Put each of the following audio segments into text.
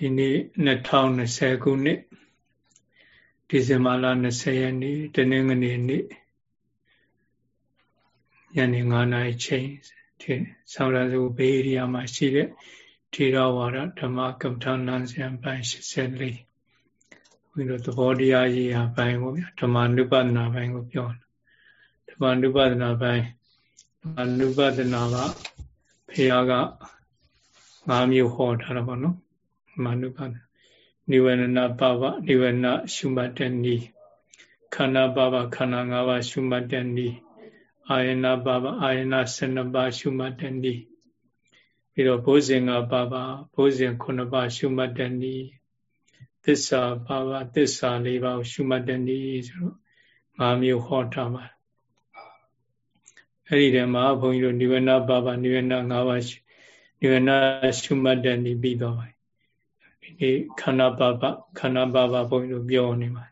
ဒီနေ့2020ခုနှစ်ဒီဇင်ဘာလ20ရက်နေ့တနင်္ဂနွေနေ့ညနေ9နာရီချိန်ဒီဆောင်းရစုဘေးဧရိယာမှာရှိတဲ့ထေရဝါဒဓမ္မကမ္မထာနန်းစံပိုင်း84ဘုရားသဘောတရားရေးရာပိုင်းကိုဓမ္မနုပဒနာပိုင်းကိုပြောဓမ္မနုပဒနာပိုင်းဓမ္မနုပဒနာကဖះက၅မျိုးဟောထားတာပေါ့နော်ဓ မ္မနုပဒနိဝရဏပပနိဝရဏရှုမှတ်တဲ့နည်းခန္ဓာပပခန္ဓာ၅ပါးရှုမှတ်တဲ့နည်းအာယနာပပအာယနာ12ပါးရှုမှတ်တဲ့နည်းပြီးတော့ဘိုးစဉ်၅ပါးပါဘိုးစဉ်9ပါးရှုမှတ်တဲ့နည်းသစ္စာပါပါသစ္စာ၄ပါးရှုမှတ်တဲ့နည်းဆိုတော့၅မျိုးဟောထားပါအဲ့ဒီထဲမှာဘုန်းကြီးတို့နိဝရဏပပနိဝရဏ၅ပါးနိဝရဏရှုမှတ်တဲ့နည်းပြီးတော့ပါ ဒီနေ့ခန္ဓာပပခန္ဓာပပဘုန်းကြီးတို့ပြောနေပါ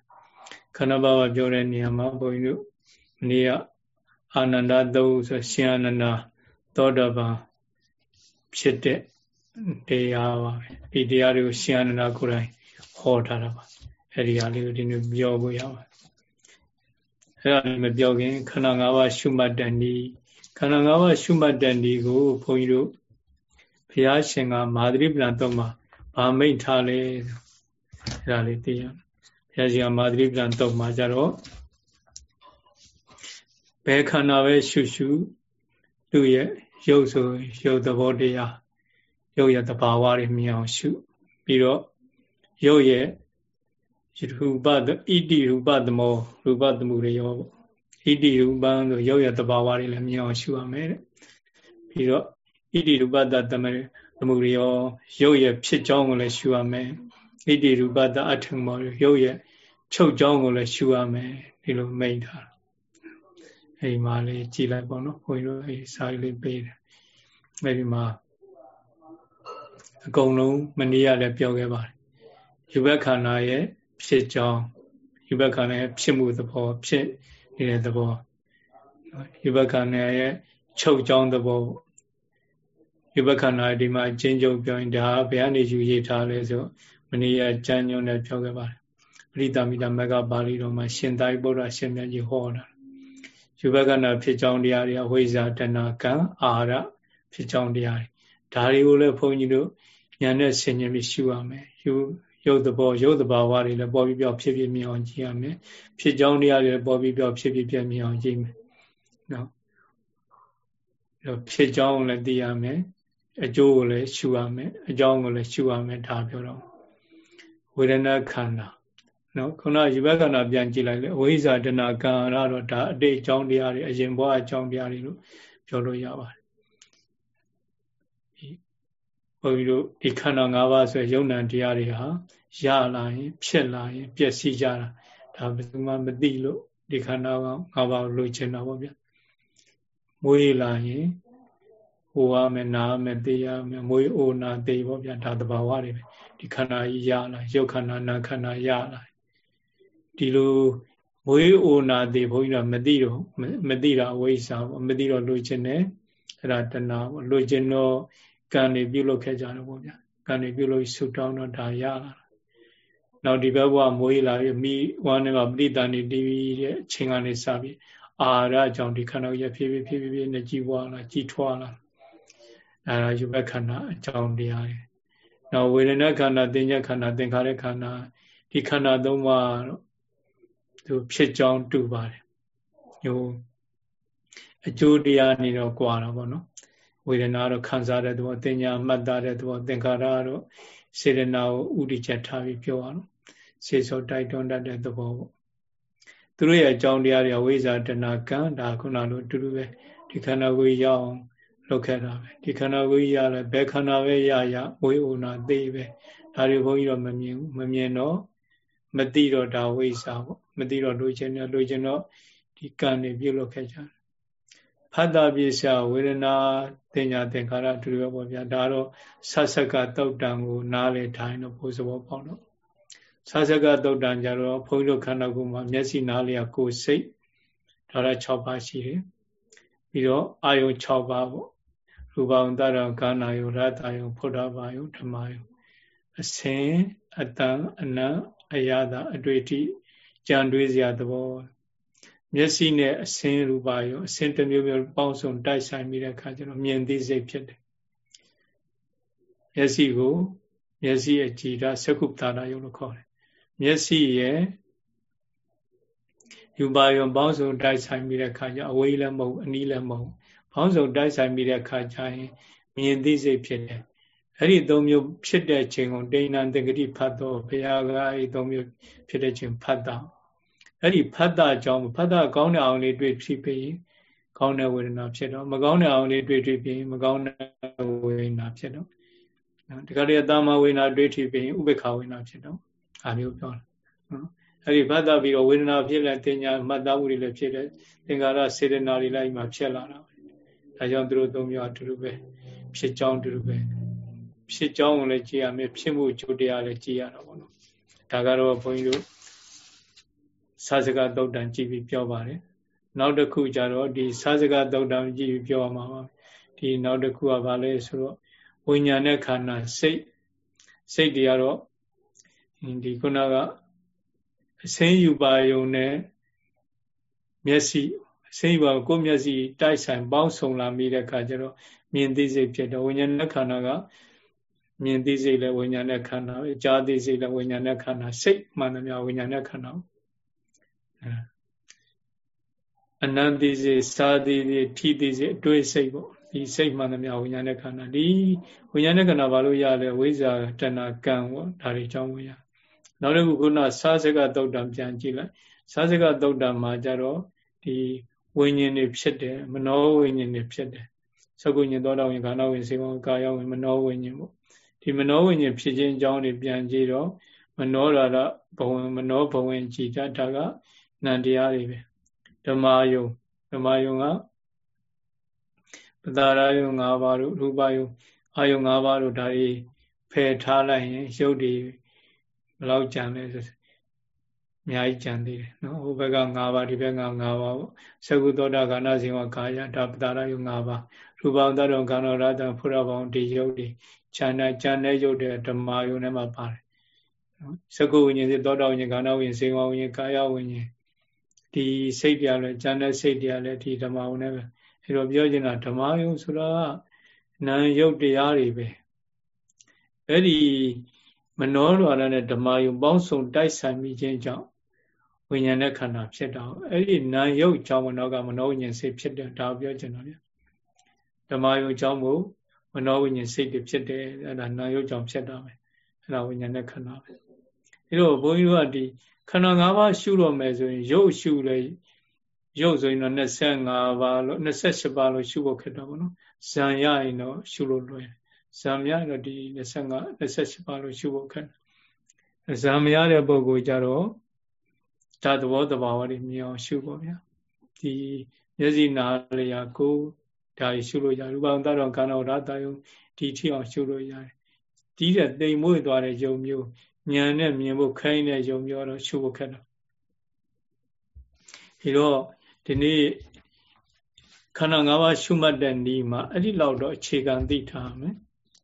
ခန္ဓာပပပြောတဲ့နေရာမှာဘုန်းကြီးတို့မနေ့ကအာနန္ဒသုံးဆိုရှင်အာနန္ဒသောတပန်ဖြစ်တဲ့တရားပါပဲဒီတရားတွေကိုရှင်အာနန္ဒကိုယ်တိုင်ဟောထားတာပါအဲ့ဒီဟာလေးကိုဒီနေ့ပြောဖို့ရပါအဲ့ဒါမပြောခင်ခန္ဓာ၅ပါးရှုမှတ်တန်ဒီခန္ဓာ၅ပါးရှုမှတ်တန်ဒီကိုဘုန်းကြီးတို့ဘုရားရှင်ကမာသရိပ္ပံတော့မှာ ဗာမိတ်ထားလဲအဲ့ဒါလေးသိရဘုရားရှင်ကမာသရိပ္ပံတော့မှာကြတော့ဘယ်ခန္ဓာပဲရှုရှုသူ့ရဲ့ရုပ်ဆိုရုပ်သဘောတရားရုပ်ရဲ့သဘာဝတွေမြင်အောင်ရှု ပြီးတော့ရုပ်ရဲ့ရူပဣတိရူပသမောရူပသမှုတွေရောဣတိရူပံဆိုရုပ်ရဲ့သဘာဝတွေလည်းမြင်အောင်ရှုရမယ်တဲ့ပြီးတော့ဣတိရူပတသမေ သမှုတွေရောရုပ်ရဲ့ဖြစ်ကြောင်းကိုလည်းရှုရမယ်ဣတိရူပတအထုံမောရုပ်ရဲ့ချုပ်ကြောင်းကိုလည်းရှုရမယ်ဒီလိုမိန့်ထားအိမ်မှာလေးကြည်လိုက်ပေါ့နော်ခွန်ကြီးတို့အဲစာရေးလေးပေးတယ်အဲဒီမှာအကုန်လုံးမနေ့ကလည်းပြောခဲ့ပါတယ်ယူဘက်ခန္ဓာရဲ့ဖြစ်ကြောင်းယူဘက်ခန္ဓာရဲ့ဖြစ်မှုသဘောဖြစ်နေတဲ့သဘောယူဘက်ခန္ဓာရဲ့ချုပ်ကြောင်းသဘော ယူဘက်ခန္ဓာဒီမှာအချင်းချုပ်ပြောရင်ဒါဘယ်ကနေယူရထားလဲဆိုမနေ့ကကျမ်းညွန်းနဲ့ပြောခဲ့ပါတယ်ပရိသမီတာမကပါဠိတော်မှာရှင်သာရိပုတ္တရာရှင်မြတ်ကြီးဟောတာယူဘကနာဖြစ်ကြောင်းတရားတွေအဝိဇ္ဇာတဏကံအာရဖြစ်ကြောင်းတရားတွေဒါတွေကိုလည်းဘုန်းကြီးတို့ညာနဲ့ဆင်ញင်ပြီးရှုရမယ်ယူရုပ်သဘောရုပ်သဘာဝတွေလည်းပေါ်ပြီးပြောက်ဖြစ်ဖြစ်မြင်အောင်ကြည့်ရမယ်ဖြစ်ကြောင်းတရားတွေပေါ်ပြီးပြောက်ဖြစ်ဖြစ်ပြမြင်အောင်ကြည့်မယ်နော်ဖြစ်ကြောင်းလည်းသိရမယ် အကျိုးကိုလည်းရှုရမယ်အကြောင်းကိုလည်းရှုရမယ်ဒါပြောတော့ဝေဒနာခန္ဓာနော်ခုနယူဘခန္ဓာပြန်ကြည့်လိုက်လေအဝိဇ္ဇာတဏကံရတော့ဒါအတိတ်အကြောင်းတရားတွေအရင်ဘဝအကြောင်းတရားတွေလို့ပြောလို့ရပါတယ်ဘုန်းကြီးတို့ဒီခန္ဓာ၅ပါးဆိုရုပ်နာတရားတွေဟာရလာရင်ဖြစ်လာရင်ပျက်စီးကြတာဒါဘယ်သူမှမသိလို့ဒီခန္ဓာ၅ပါးလိုချင်တာပေါ့ဗျမွေးလာရင် ဟိုရမယ်နားမယ်သိရမယ်မွေးအိုနာသိပေါ့ဗျဒါသဘာဝတွေပဲဒီခန္ဓာကြီးရလာရုပ်ခန္ဓာနာခန္ဓာရလာဒီလိုမွေးအိုနာသေးဘုန်းကြီးကမသိတော့မသိတာအဝိဇ္ဇာပေါ့မသိတော့လိုချင်တယ်အဲ့ဒါတဏှာပေါ့လိုချင်တော့ကံတွေပြုလုပ်ခဲ့ကြတယ်ပေါ့ဗျာကံတွေပြုလုပ်ဆူတောင်းတော့ဒါရလာနောက်ဒီဘက်ဘဝမွေးလာပြီးမိဝမ်းနဲ့ကပဋိသန္ဓေတီးပြီးတဲ့အချိန်ကနေစပြီးအာရအကြောင်းဒီခန္ဓာရဖြည်းဖြည်းဖြည်းဖြည်းနဲ့ကြီးပွားလာကြီးထွားလာ အဲဒါယူဘက်ခန္ဓာအကြောင်းတရားတွေနောက်ဝေဒနာခန္ဓာသင်္ညခန္ဓာသင်္ခါရခန္ဓာဒီခန္ဓာသုံးပါးတော့သူဖြစ်ကြောင်းတူပါတယ်ဟိုအကျိုးတရားနေတော့ကြွာတော့ဗောနော်ဝေဒနာတော့ခံစားတဲ့သဘောတင်ညာမှတ်သားတဲ့သဘောသင်္ခါရတော့စေရနာကိုဥဒိချက်ထားပြီးပြောရအောင်စေစောတိုက်တွန်းတတ်တဲ့သဘောပေါ့သူတို့ရဲ့အကြောင်းတရားတွေဝိဇာတဏကံဒါခုနလိုတူတူပဲဒီခန္ဓာကိုယ်ရအောင် လုပ်ခဲ့တာပဲဒီခန္ဓာကိုယ်ရလဲဘယ်ခန္ဓာပဲရရဝိဥနာသိပဲဒါတွေဘုန်းကြီးတော့မမြင်ဘူးမမြင်တော့မသိတော့ဒါဝိဇ္ဇာပေါ့မသိတော့လိုချင်တယ်လိုချင်တော့ဒီကံတွေပြုတ်လုပ်ခဲ့ကြတယ်ဖတ်တာပိစဝေဒနာတင်ညာသင်္ခါရအတူတူပဲပေါ့ဗျာဒါတော့ဆတ်ဆက်ကတုတ်တံကိုနားလေထိုင်တော့ဘုဇဘောပေါ့နော်ဆတ်ဆက်ကတုတ်တံကြတော့ဘုန်းကြီးတို့ခန္ဓာကိုယ်မှာမျက်စိနားလျာကိုယ်စိတ်ဒါရ6ပါးရှိတယ်ပြီးတော့အာယုံ6ပါးပေါ့ ရူပံတရံကာနာယုရတယုဖုဒ္ဓဘာယုဓမ္မယုအစင်အတန်အနံအယတာအတွေ့အထိကြံတွေးစရာသဘောမျက်စိနဲ့အစင်ရူပါယုံအစင်တစ်မျိုးမျိုးပေါင်းစုံတိုက်ဆိုင်ပြီးတဲ့အခါကျတော့မြင်သိစိတ်ဖြစ်တယ်မျက်စိကို မျက်စိအကြည်ဓာသက္ကုပ္ပတာယုံလို့ခေါ်တယ်မျက်စိရဲ့ယူပါယုံပေါင်းစုံတိုက်ဆိုင်ပြီးတဲ့အခါကျအဝေးလည်းမဟုတ်အနီးလည်းမဟုတ် ပေါင်းစုံတိုက်ဆိုင်ပြီးတဲ့အခါကျရင်မြင်သိစိတ်ဖြစ်တယ်အဲ့ဒီသုံးမျိုးဖြစ်တဲ့ချိန်ကိုဒိဏံတဂတိဖတ်တော့ဘုရားကအဲ့ဒီသုံးမျိုးဖြစ်တဲ့ချိန်ဖတ်တာအဲ့ဒီဖတ်တာကြောင့်ဖတ်တာကောင်းတဲ့အောင်လေးတွေ့ဖြစ်ပြီးကောင်းတဲ့ဝေဒနာဖြစ်တော့မကောင်းတဲ့အောင်လေးတွေ့တွေ့ပြီးမကောင်းတဲ့ဝေဒနာဖြစ်တော့နော်ဒီကလေးအတမဝေဒနာတွေ့ထိပြီးဥပေက္ခဝေဒနာဖြစ်တော့အာမျိုးပြောတာနော်အဲ့ဒီဖတ်တာပြီးတော့ဝေဒနာဖြစ်လဲတင်ညာမှတ်သားမှုတွေလည်းဖြစ်တယ်သင်္ကာရစေတနာတွေလည်းမှဖြစ်လာတာ ဒါကြောင့်သူတို့သုံးမျိုးအတူတူပဲဖြစ်ကြောင်းတူတူပဲဖြစ်ကြောင်းကိုလည်းကြည်ရမယ်ဖြစ်မှုကြိုတရားလည်းကြည်ရတာပေါ့နော်ဒါကတော့ဘုန်းကြီးတို့စာစကားသုတ်တန်ကြည်ပြီးပြောပါတယ်နောက်တစ်ခုကျတော့ဒီစာစကားသုတ်တန်ကြည်ပြီးပြောရမှာပါဒီနောက်တစ်ခုကဘာလဲဆိုတော့ဝိညာဉ်နဲ့ခန္ဓာစိတ်စိတ်တွေကတော့ဒီခုနကအစင်းယူပါယုံနဲ့မျက်စိအ စင်းယူပါကိုမျက်စိတိုက်ဆိုင်ပေါင်းစုံလာမိတဲ့အခါကျတော့မြင်သိစိတ်ဖြစ်တော့ဝိညာဉ်နဲ့ခန္ဓာကမြင်သိစိတ်လည်းဝိညာဉ်နဲ့ခန္ဓာပဲကြားသိစိတ်လည်းဝိညာဉ်နဲ့ခန္ဓာစိတ်မှန်တယ်များဝိညာဉ်နဲ့ခန္ဓာအနန္တိစိတ်စာသိစိတ်ထိသိစိတ်အတွေ့စိတ်ပေါ့ဒီစိတ်မှန်တယ်များဝိညာဉ်နဲ့ခန္ဓာဒီဝိညာဉ်နဲ့ခန္ဓာဘာလို့ရလဲဝိဇ္ဇာတဏကံပေါ့ဒါတွေကြောင့်ဝင်ရနောက်တစ်ခုခုနစာစကသုတ်တံပြန်ကြည့်လိုက်စာစကသုတ်တံမှာကြတော့ဒီ ဝိညာဉ်တွေဖြစ်တယ်မနောဝိညာဉ်တွေဖြစ်တယ်သကုညင်သောတာဝင်ခန္ဓာဝင်စေဝံကာယဝင်မနောဝိညာဉ်ပေါ့ဒီမနောဝိညာဉ်ဖြစ်ခြင်းအကြောင်းတွေပြန်ကြည့်တော့မနောရာရဘဝင်မနောဘဝင်ကြည်တတ်တာကနန္တရားတွေပဲဓမ္မယုံဓမ္မယုံကပတာရယုံ၅ပါးတို့ရူပယုံအာယုံ၅ပါးတို့ဒါတွေဖယ်ထားလိုက်ရင်ရုပ်တွေဘယ်လောက်ကြံလဲဆို အများကြီးကြံသေးတယ်နော်ဟိုဘက်က၅ပါးဒီဘက်က၅ပါးပေါ့သကုသောတာကဏ္ဍဇင်ဝကာယဒါပတာရယုံ၅ပါးရူပံတတော်ကံတော်ရတံဖုရဘောင်ဒီယုတ်ဒီခြံတဲ့ခြံတဲ့ယုတ်တဲ့ဓမ္မယုံထဲမှာပါတယ်နော်သကုဝိညာဉ်စေသောတာဝိညာဉ်ကံတော်ဝိညာဉ်စေဝဝိညာဉ်ကာယဝိညာဉ်ဒီစိတ်တရားလဲခြံတဲ့စိတ်တရားလဲဒီဓမ္မယုံထဲပဲအဲတော့ပြောချင်တာဓမ္မယုံဆိုတာနာယုတ်တရားတွေပဲအဲ့ဒီမနောရဏနဲ့ဓမ္မယုံပေါင်းစုံတိုက်ဆိုင်မိခြင်းကြောင့် ဝိညာဉ်နဲ့ခန္ဓာဖြစ်တာအဲ့ဒီနာယုတ်ကြောင့်မနောကမနောဝိညာဉ်စိတ်ဖြစ်တယ်ဒါပြောချင်တာဗျဓမ္မယုံကြောင့်မို့မနောဝိညာဉ်စိတ်တွေဖြစ်တယ်အဲ့ဒါနာယုတ်ကြောင့်ဖြစ်တာပဲအဲ့ဒါဝိညာဉ်နဲ့ခန္ဓာပဲဒီတော့ဘုန်းကြီးတို့ကဒီခန္ဓာ၅ပါးရှုတော့မယ်ဆိုရင်ရုပ်ရှုလေရုပ်ဆိုရင်တော့25ပါးလို့28ပါးလို့ရှုဖို့ခက်တော့ဗောနော်ဇံရရင်တော့ရှုလို့လွယ်ဇံမရတော့ဒီ25 28ပါးလို့ရှုဖို့ခက်ဇံမရတဲ့ပုဂ္ဂိုလ်ကြတော့ ဓာတ်သဘောတဘာဝတွေမြင်အောင်ရှုဖို့ဗျာဒီမျက်စိနာလျာကိုဒါရှုလို့ရရူပံတတော်ခန္ဓာရတယုံဒီထိအောင်ရှုလို့ရတယ်ဒီတဲ့တိမ်မွေ့သွားတဲ့ယုံမျိုးဉာဏ်နဲ့မြင်ဖို့ခိုင်းတဲ့ယုံမျိုးတော့ရှုဖို့ခက်တော့ဒီတော့ဒီနေ့ခန္ဓာ၅ပါးရှုမှတ်တဲ့ဤမှာအဲ့ဒီလောက်တော့အခြေခံသိထားမယ်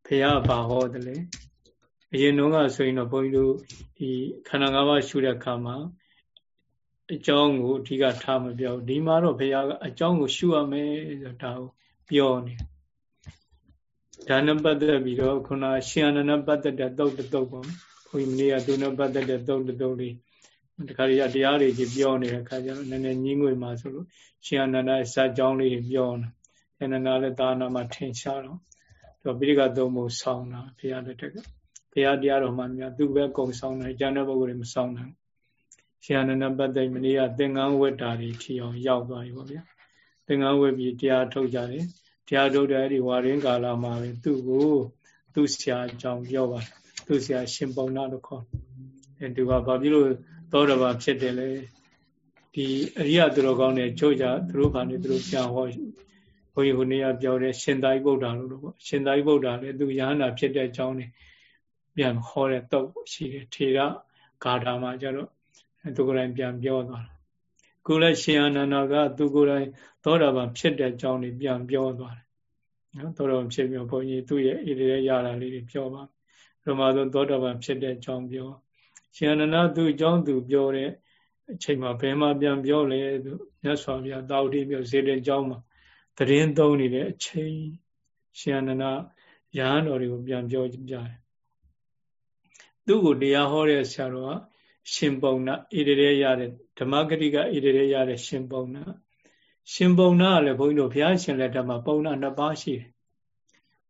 ဘုရားဘာဟောတယ်လဲအရင်တုန်းကဆိုရင်တော့ဘုန်းကြီးတို့ဒီခန္ဓာ၅ပါးရှုတဲ့အခါမှာ အကြောင်းကိုအဓိကထားမပြောဒီမှာတော့ဘုရားကအကြောင်းကို ရှုရမယ်ဆိုတာကိုပြောနေဒါနဲ့ပတ်သက်ပြီးတော့ခုနရှင်အနန္ဒပတ်သက်တဲ့တုတ်တုတ်ပေါ့ဘုန်းကြီးမနေ့ကသူနဲ့ပတ်သက်တဲ့တုတ်တုတ်လေးတခါရတရားတွေကြီးပြောနေတဲ့အခါကျတော့နည်းနည်းညင်းငွေမှာဆိုလို့ရှင်အနန္ဒရဲ့ဇာကြောင်းလေးတွေပြောနေရှင်အနန္ဒလည်းသာနာမှာထင်ရှားတော့သူပိဋကသုံးဖို့ဆောင်းတာဘုရားလက်ထက်ကဘုရားတရားတော်မှများသူပဲကုံဆောင်းတယ်ကျန်တဲ့ပုဂ္ဂိုလ်တွေမဆောင်းနိုင် ရှင်အနန္ဒပတ်သက်မနေ့ကသင်္ကန်းဝတ်တာတွေထီအောင်ရောက်သွားပြီပေါ့ဗျာသင်္ကန်းဝတ်ပြီးတရားထုတ်ကြတယ်တရားထုတ်တဲ့အဲ့ဒီဝါရင်းကာလမှာပဲသူ့ကိုသူ့ဆရာအကြောင်းပြောပါတယ်သူ့ဆရာရှင်ပုံနာလို့ခေါ်တယ်သူကဘာဖြစ်လို့သောတပန်ဖြစ်တယ်လေဒီအရိယသူတော်ကောင်းတွေချုပ်ကြသူတို့ဘာနေသူတို့ပြန်ဟောဘုန်းကြီးဟိုနေ့ကပြောတဲ့ရှင်သာရိပုတ္တရာလို့ပေါ့ရှင်သာရိပုတ္တရာလည်းသူယဟန္တာဖြစ်တဲ့အကြောင်းတွေပြန်ဟောတဲ့တော့ရှိတယ်ထေရဂါထာမှာကျတော့ သူကိုယ်တိုင်ပြန်ပြောသွားတာခုလည်းရှင်အာနန္ဒာကသူကိုယ်တိုင်သောတာပန်ဖြစ်တဲ့အကြောင်းတွေပြန်ပြောသွားတယ်နော်သောတာပန်ဖြစ်ပြီးဘုန်းကြီးသူ့ရဲ့ဣတိရရတာလေးတွေပြောပါပထမဆုံးသောတာပန်ဖြစ်တဲ့အကြောင်းပြောရှင်အနန္ဒသူအကြောင်းသူပြောတဲ့အချိန်မှာဘယ်မှာပြန်ပြောလဲသူမြတ်စွာဘုရားတာဝတိမြို့ဇေတဲ့ကျောင်းမှာတရင်သုံးနေတဲ့အချိန်ရှင်အနန္ဒရဟန်းတော်တွေကိုပြန်ပြောကြတယ်သူ့ကိုတရားဟောတဲ့ဆရာတော်က ရှင်ပုံနာဣတရေရတဲ့ဓမ္မဂတိကဣတရေရတဲ့ရှင်ပုံနာရှင်ပုံနာကလည်းဘုန်းကြီးတို့ဘုရားရှင်လက်ထက်မှာပုံနာနှစ်ပါးရှိတယ်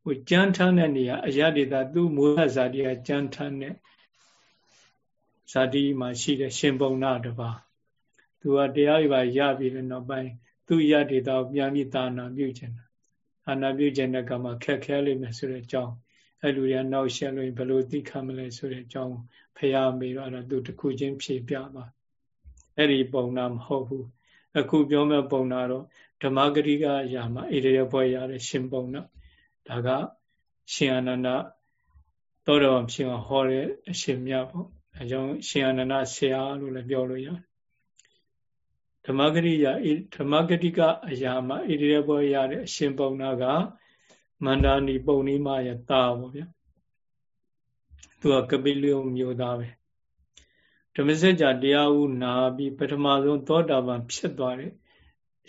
ဟိုကြမ်းထမ်းတဲ့နေရာအရဒေတာသူ့မူလဇာတိကကြမ်းထမ်းတဲ့ဇာတိမှာရှိတဲ့ရှင်ပုံနာတပါးသူကတရားတွေပါရပြီးတဲ့နောက်ပိုင်းသူ့ရဒေတာကိုပြန်ပြီးသာနာပြုခြင်းအာနာပြုခြင်းတဲ့ကမှာခက်ခဲလိမ့်မယ်ဆိုတဲ့အကြောင်း အဲ့လူတွေကနောက်ရှက်လို့ဘယ်လိုသိခံမလဲဆိုတဲ့အကြောင်းဖရာမေတော့အဲ့ဒါသူတခုချင်းဖြေပြပါအဲ့ဒီပုံနာမဟုတ်ဘူးအခုပြောမဲ့ပုံနာတော့ဓမ္မဂရိကအရာမှာဣရိယဘွယ်ရတဲ့ရှင်ပုံနာဒါကရှင်အာနန္ဒသောတော်ဖြစ်အောင်ဟောတဲ့အရှင်မြတ်ပေါ့အဲကြောင့်ရှင်အာနန္ဒဆရာလို့လည်းပြောလို့ရတယ်ဓမ္မဂရိယဓမ္မဂတိကအရာမှာဣရိယဘွယ်ရတဲ့အရှင်ပုံနာက မန္တာနီပုံနီးမရဲ့တာပေါ့ဗျာသူကကပိလျုံမျိုးသားပဲဓမ္မစကြာတရားဥနာပြီးပထမဆုံးသောတာပန်ဖြစ်သွားတယ်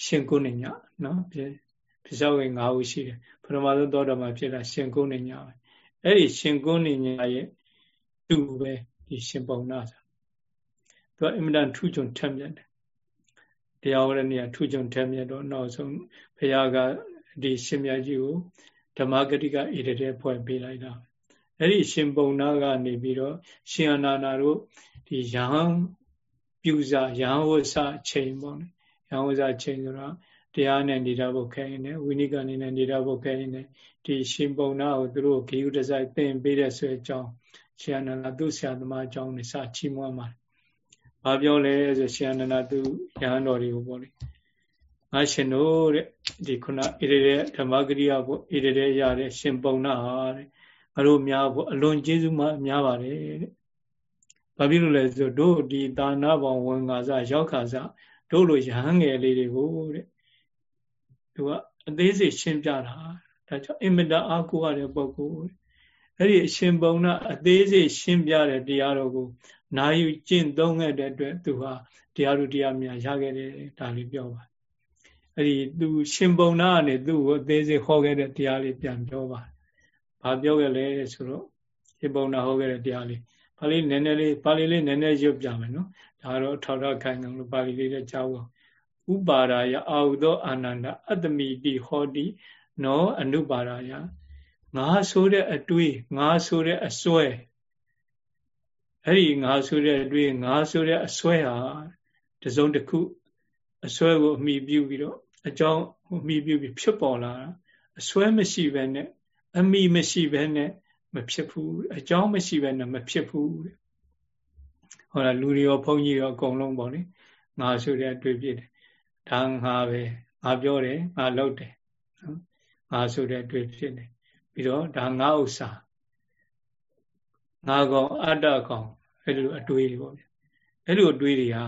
ရှင်ကုဏညနော်ပြစ္ဆောက်ဝင်၅ဦးရှိတယ်ပထမဆုံးသောတာပန်ဖြစ်တာရှင်ကုဏညပဲအဲ့ဒီရှင်ကုဏညရဲ့သူ့ပဲဒီရှင်ပုံနာဆိုသူကအင်မတန်ထူးချွန်ထက်မြက်တယ်တရားဟောတဲ့နေရာထူးချွန်ထက်မြက်တော့နောက်ဆုံးဘုရားကဒီရှင်မြတ်ကြီးကို ဓမ္မဂတိကဣတတဲ့ဖွဲ့ပေးလိုက်တာအဲ့ဒီရှင်ပုံနာကနေပြီးတော့ရှင်အနာနာတို့ဒီယဟန်ပြူစာယဟန်ဝဆချိန်ပေါ့လေယဟန်ဝဆချိန်ဆိုတော့တရားနဲ့နေတာဖို့ခဲနေဝိနိကအနေနဲ့နေတာဖို့ခဲနေဒီရှင်ပုံနာကိုသူတို့ဂေယုတစိုက်သင်ပေးတဲ့ဆိုအကြောင်းရှင်အနန္ဒသူဆရာသမားအကြောင်းနဲ့စချီးမွမ်းပါတယ်။ဘာပြောလဲဆိုရှင်အနန္ဒသူယဟန်တော်တွေကိုပေါ့လေ ငါရှင်တို့တဲ့ဒီခုနဣရတဲ့ဓမ္မဂရိယပေါ့ဣရတဲ့ရတဲ့ရှင်ပုံနာဟာတဲ့ငါတို့များဖို့အလွန်ကျေးဇူးမှများပါတယ်တဲ့ဘာဖြစ်လို့လဲဆိုတို့ဒီဒါနဘောင်ဝင်္ကာစရောက်ခါစတို့လိုရဟန်းငယ်လေးတွေကိုတဲ့သူကအသေးစိတ်ရှင်းပြတာဒါကြောင့်အင်မတန်အားကိုးရတဲ့ပုဂ္ဂိုလ်အဲ့ဒီအရှင်ပုံနာအသေးစိတ်ရှင်းပြတဲ့တရားတော်ကိုနာယူကျင့်သုံးခဲ့တဲ့အတွက်သူဟာတရားသူတရားများရခဲ့တယ်ဒါလေးပြောပါ အဲ့ဒီသူရှင်ပုံနာကနေသူ့ကိုအသေးစိတ်ဟောခဲ့တဲ့တရားလေးပြန်ပြောပါဘာပြောခဲ့လဲဆိုတော့ရှင်ပုံနာဟောခဲ့တဲ့တရားလေးပါဠိနည်းနည်းလေးပါဠိလေးနည်းနည်းရွတ်ပြမယ်နော်ဒါတော့ထောက်ထောက်ခိုင်ခိုင်လို့ပါဠိလေးလည်းကြားဖို့ဥပါရာယအာဟုသောအာနန္ဒအတ္တမိတိဟောတိနောအနုပါရာယငါဆိုတဲ့အတွေးငါဆိုတဲ့အစွဲအဲ့ဒီငါဆိုတဲ့အတွေးငါဆိုတဲ့အစွဲဟာတစုံတစ်ခုအစွဲကိုအမိပြုပြီးတော့ အကြောင်းအမိပြုပြီးဖြစ်ပေါ်လာတာအစွဲမရှိဘဲနဲ့အမိမရှိဘဲနဲ့မဖြစ်ဘူးအကြောင်းမရှိဘဲနဲ့မဖြစ်ဘူးတဲ့ဟောလားလူတွေရောဘုန်းကြီးရောအကုန်လုံးပေါ့လေငါဆိုတဲ့အတွေ့ဖြစ်တယ်ဒါငါပဲငါပြောတယ်ငါလုပ်တယ်နော်ငါဆိုတဲ့အတွေ့ဖြစ်တယ်ပြီးတော့ဒါငါဥစ္စာငါကောင်အတ္တကောင်အဲ့လိုအတွေ့တွေပေါ့ဗျအဲ့လိုအတွေ့တွေဟာ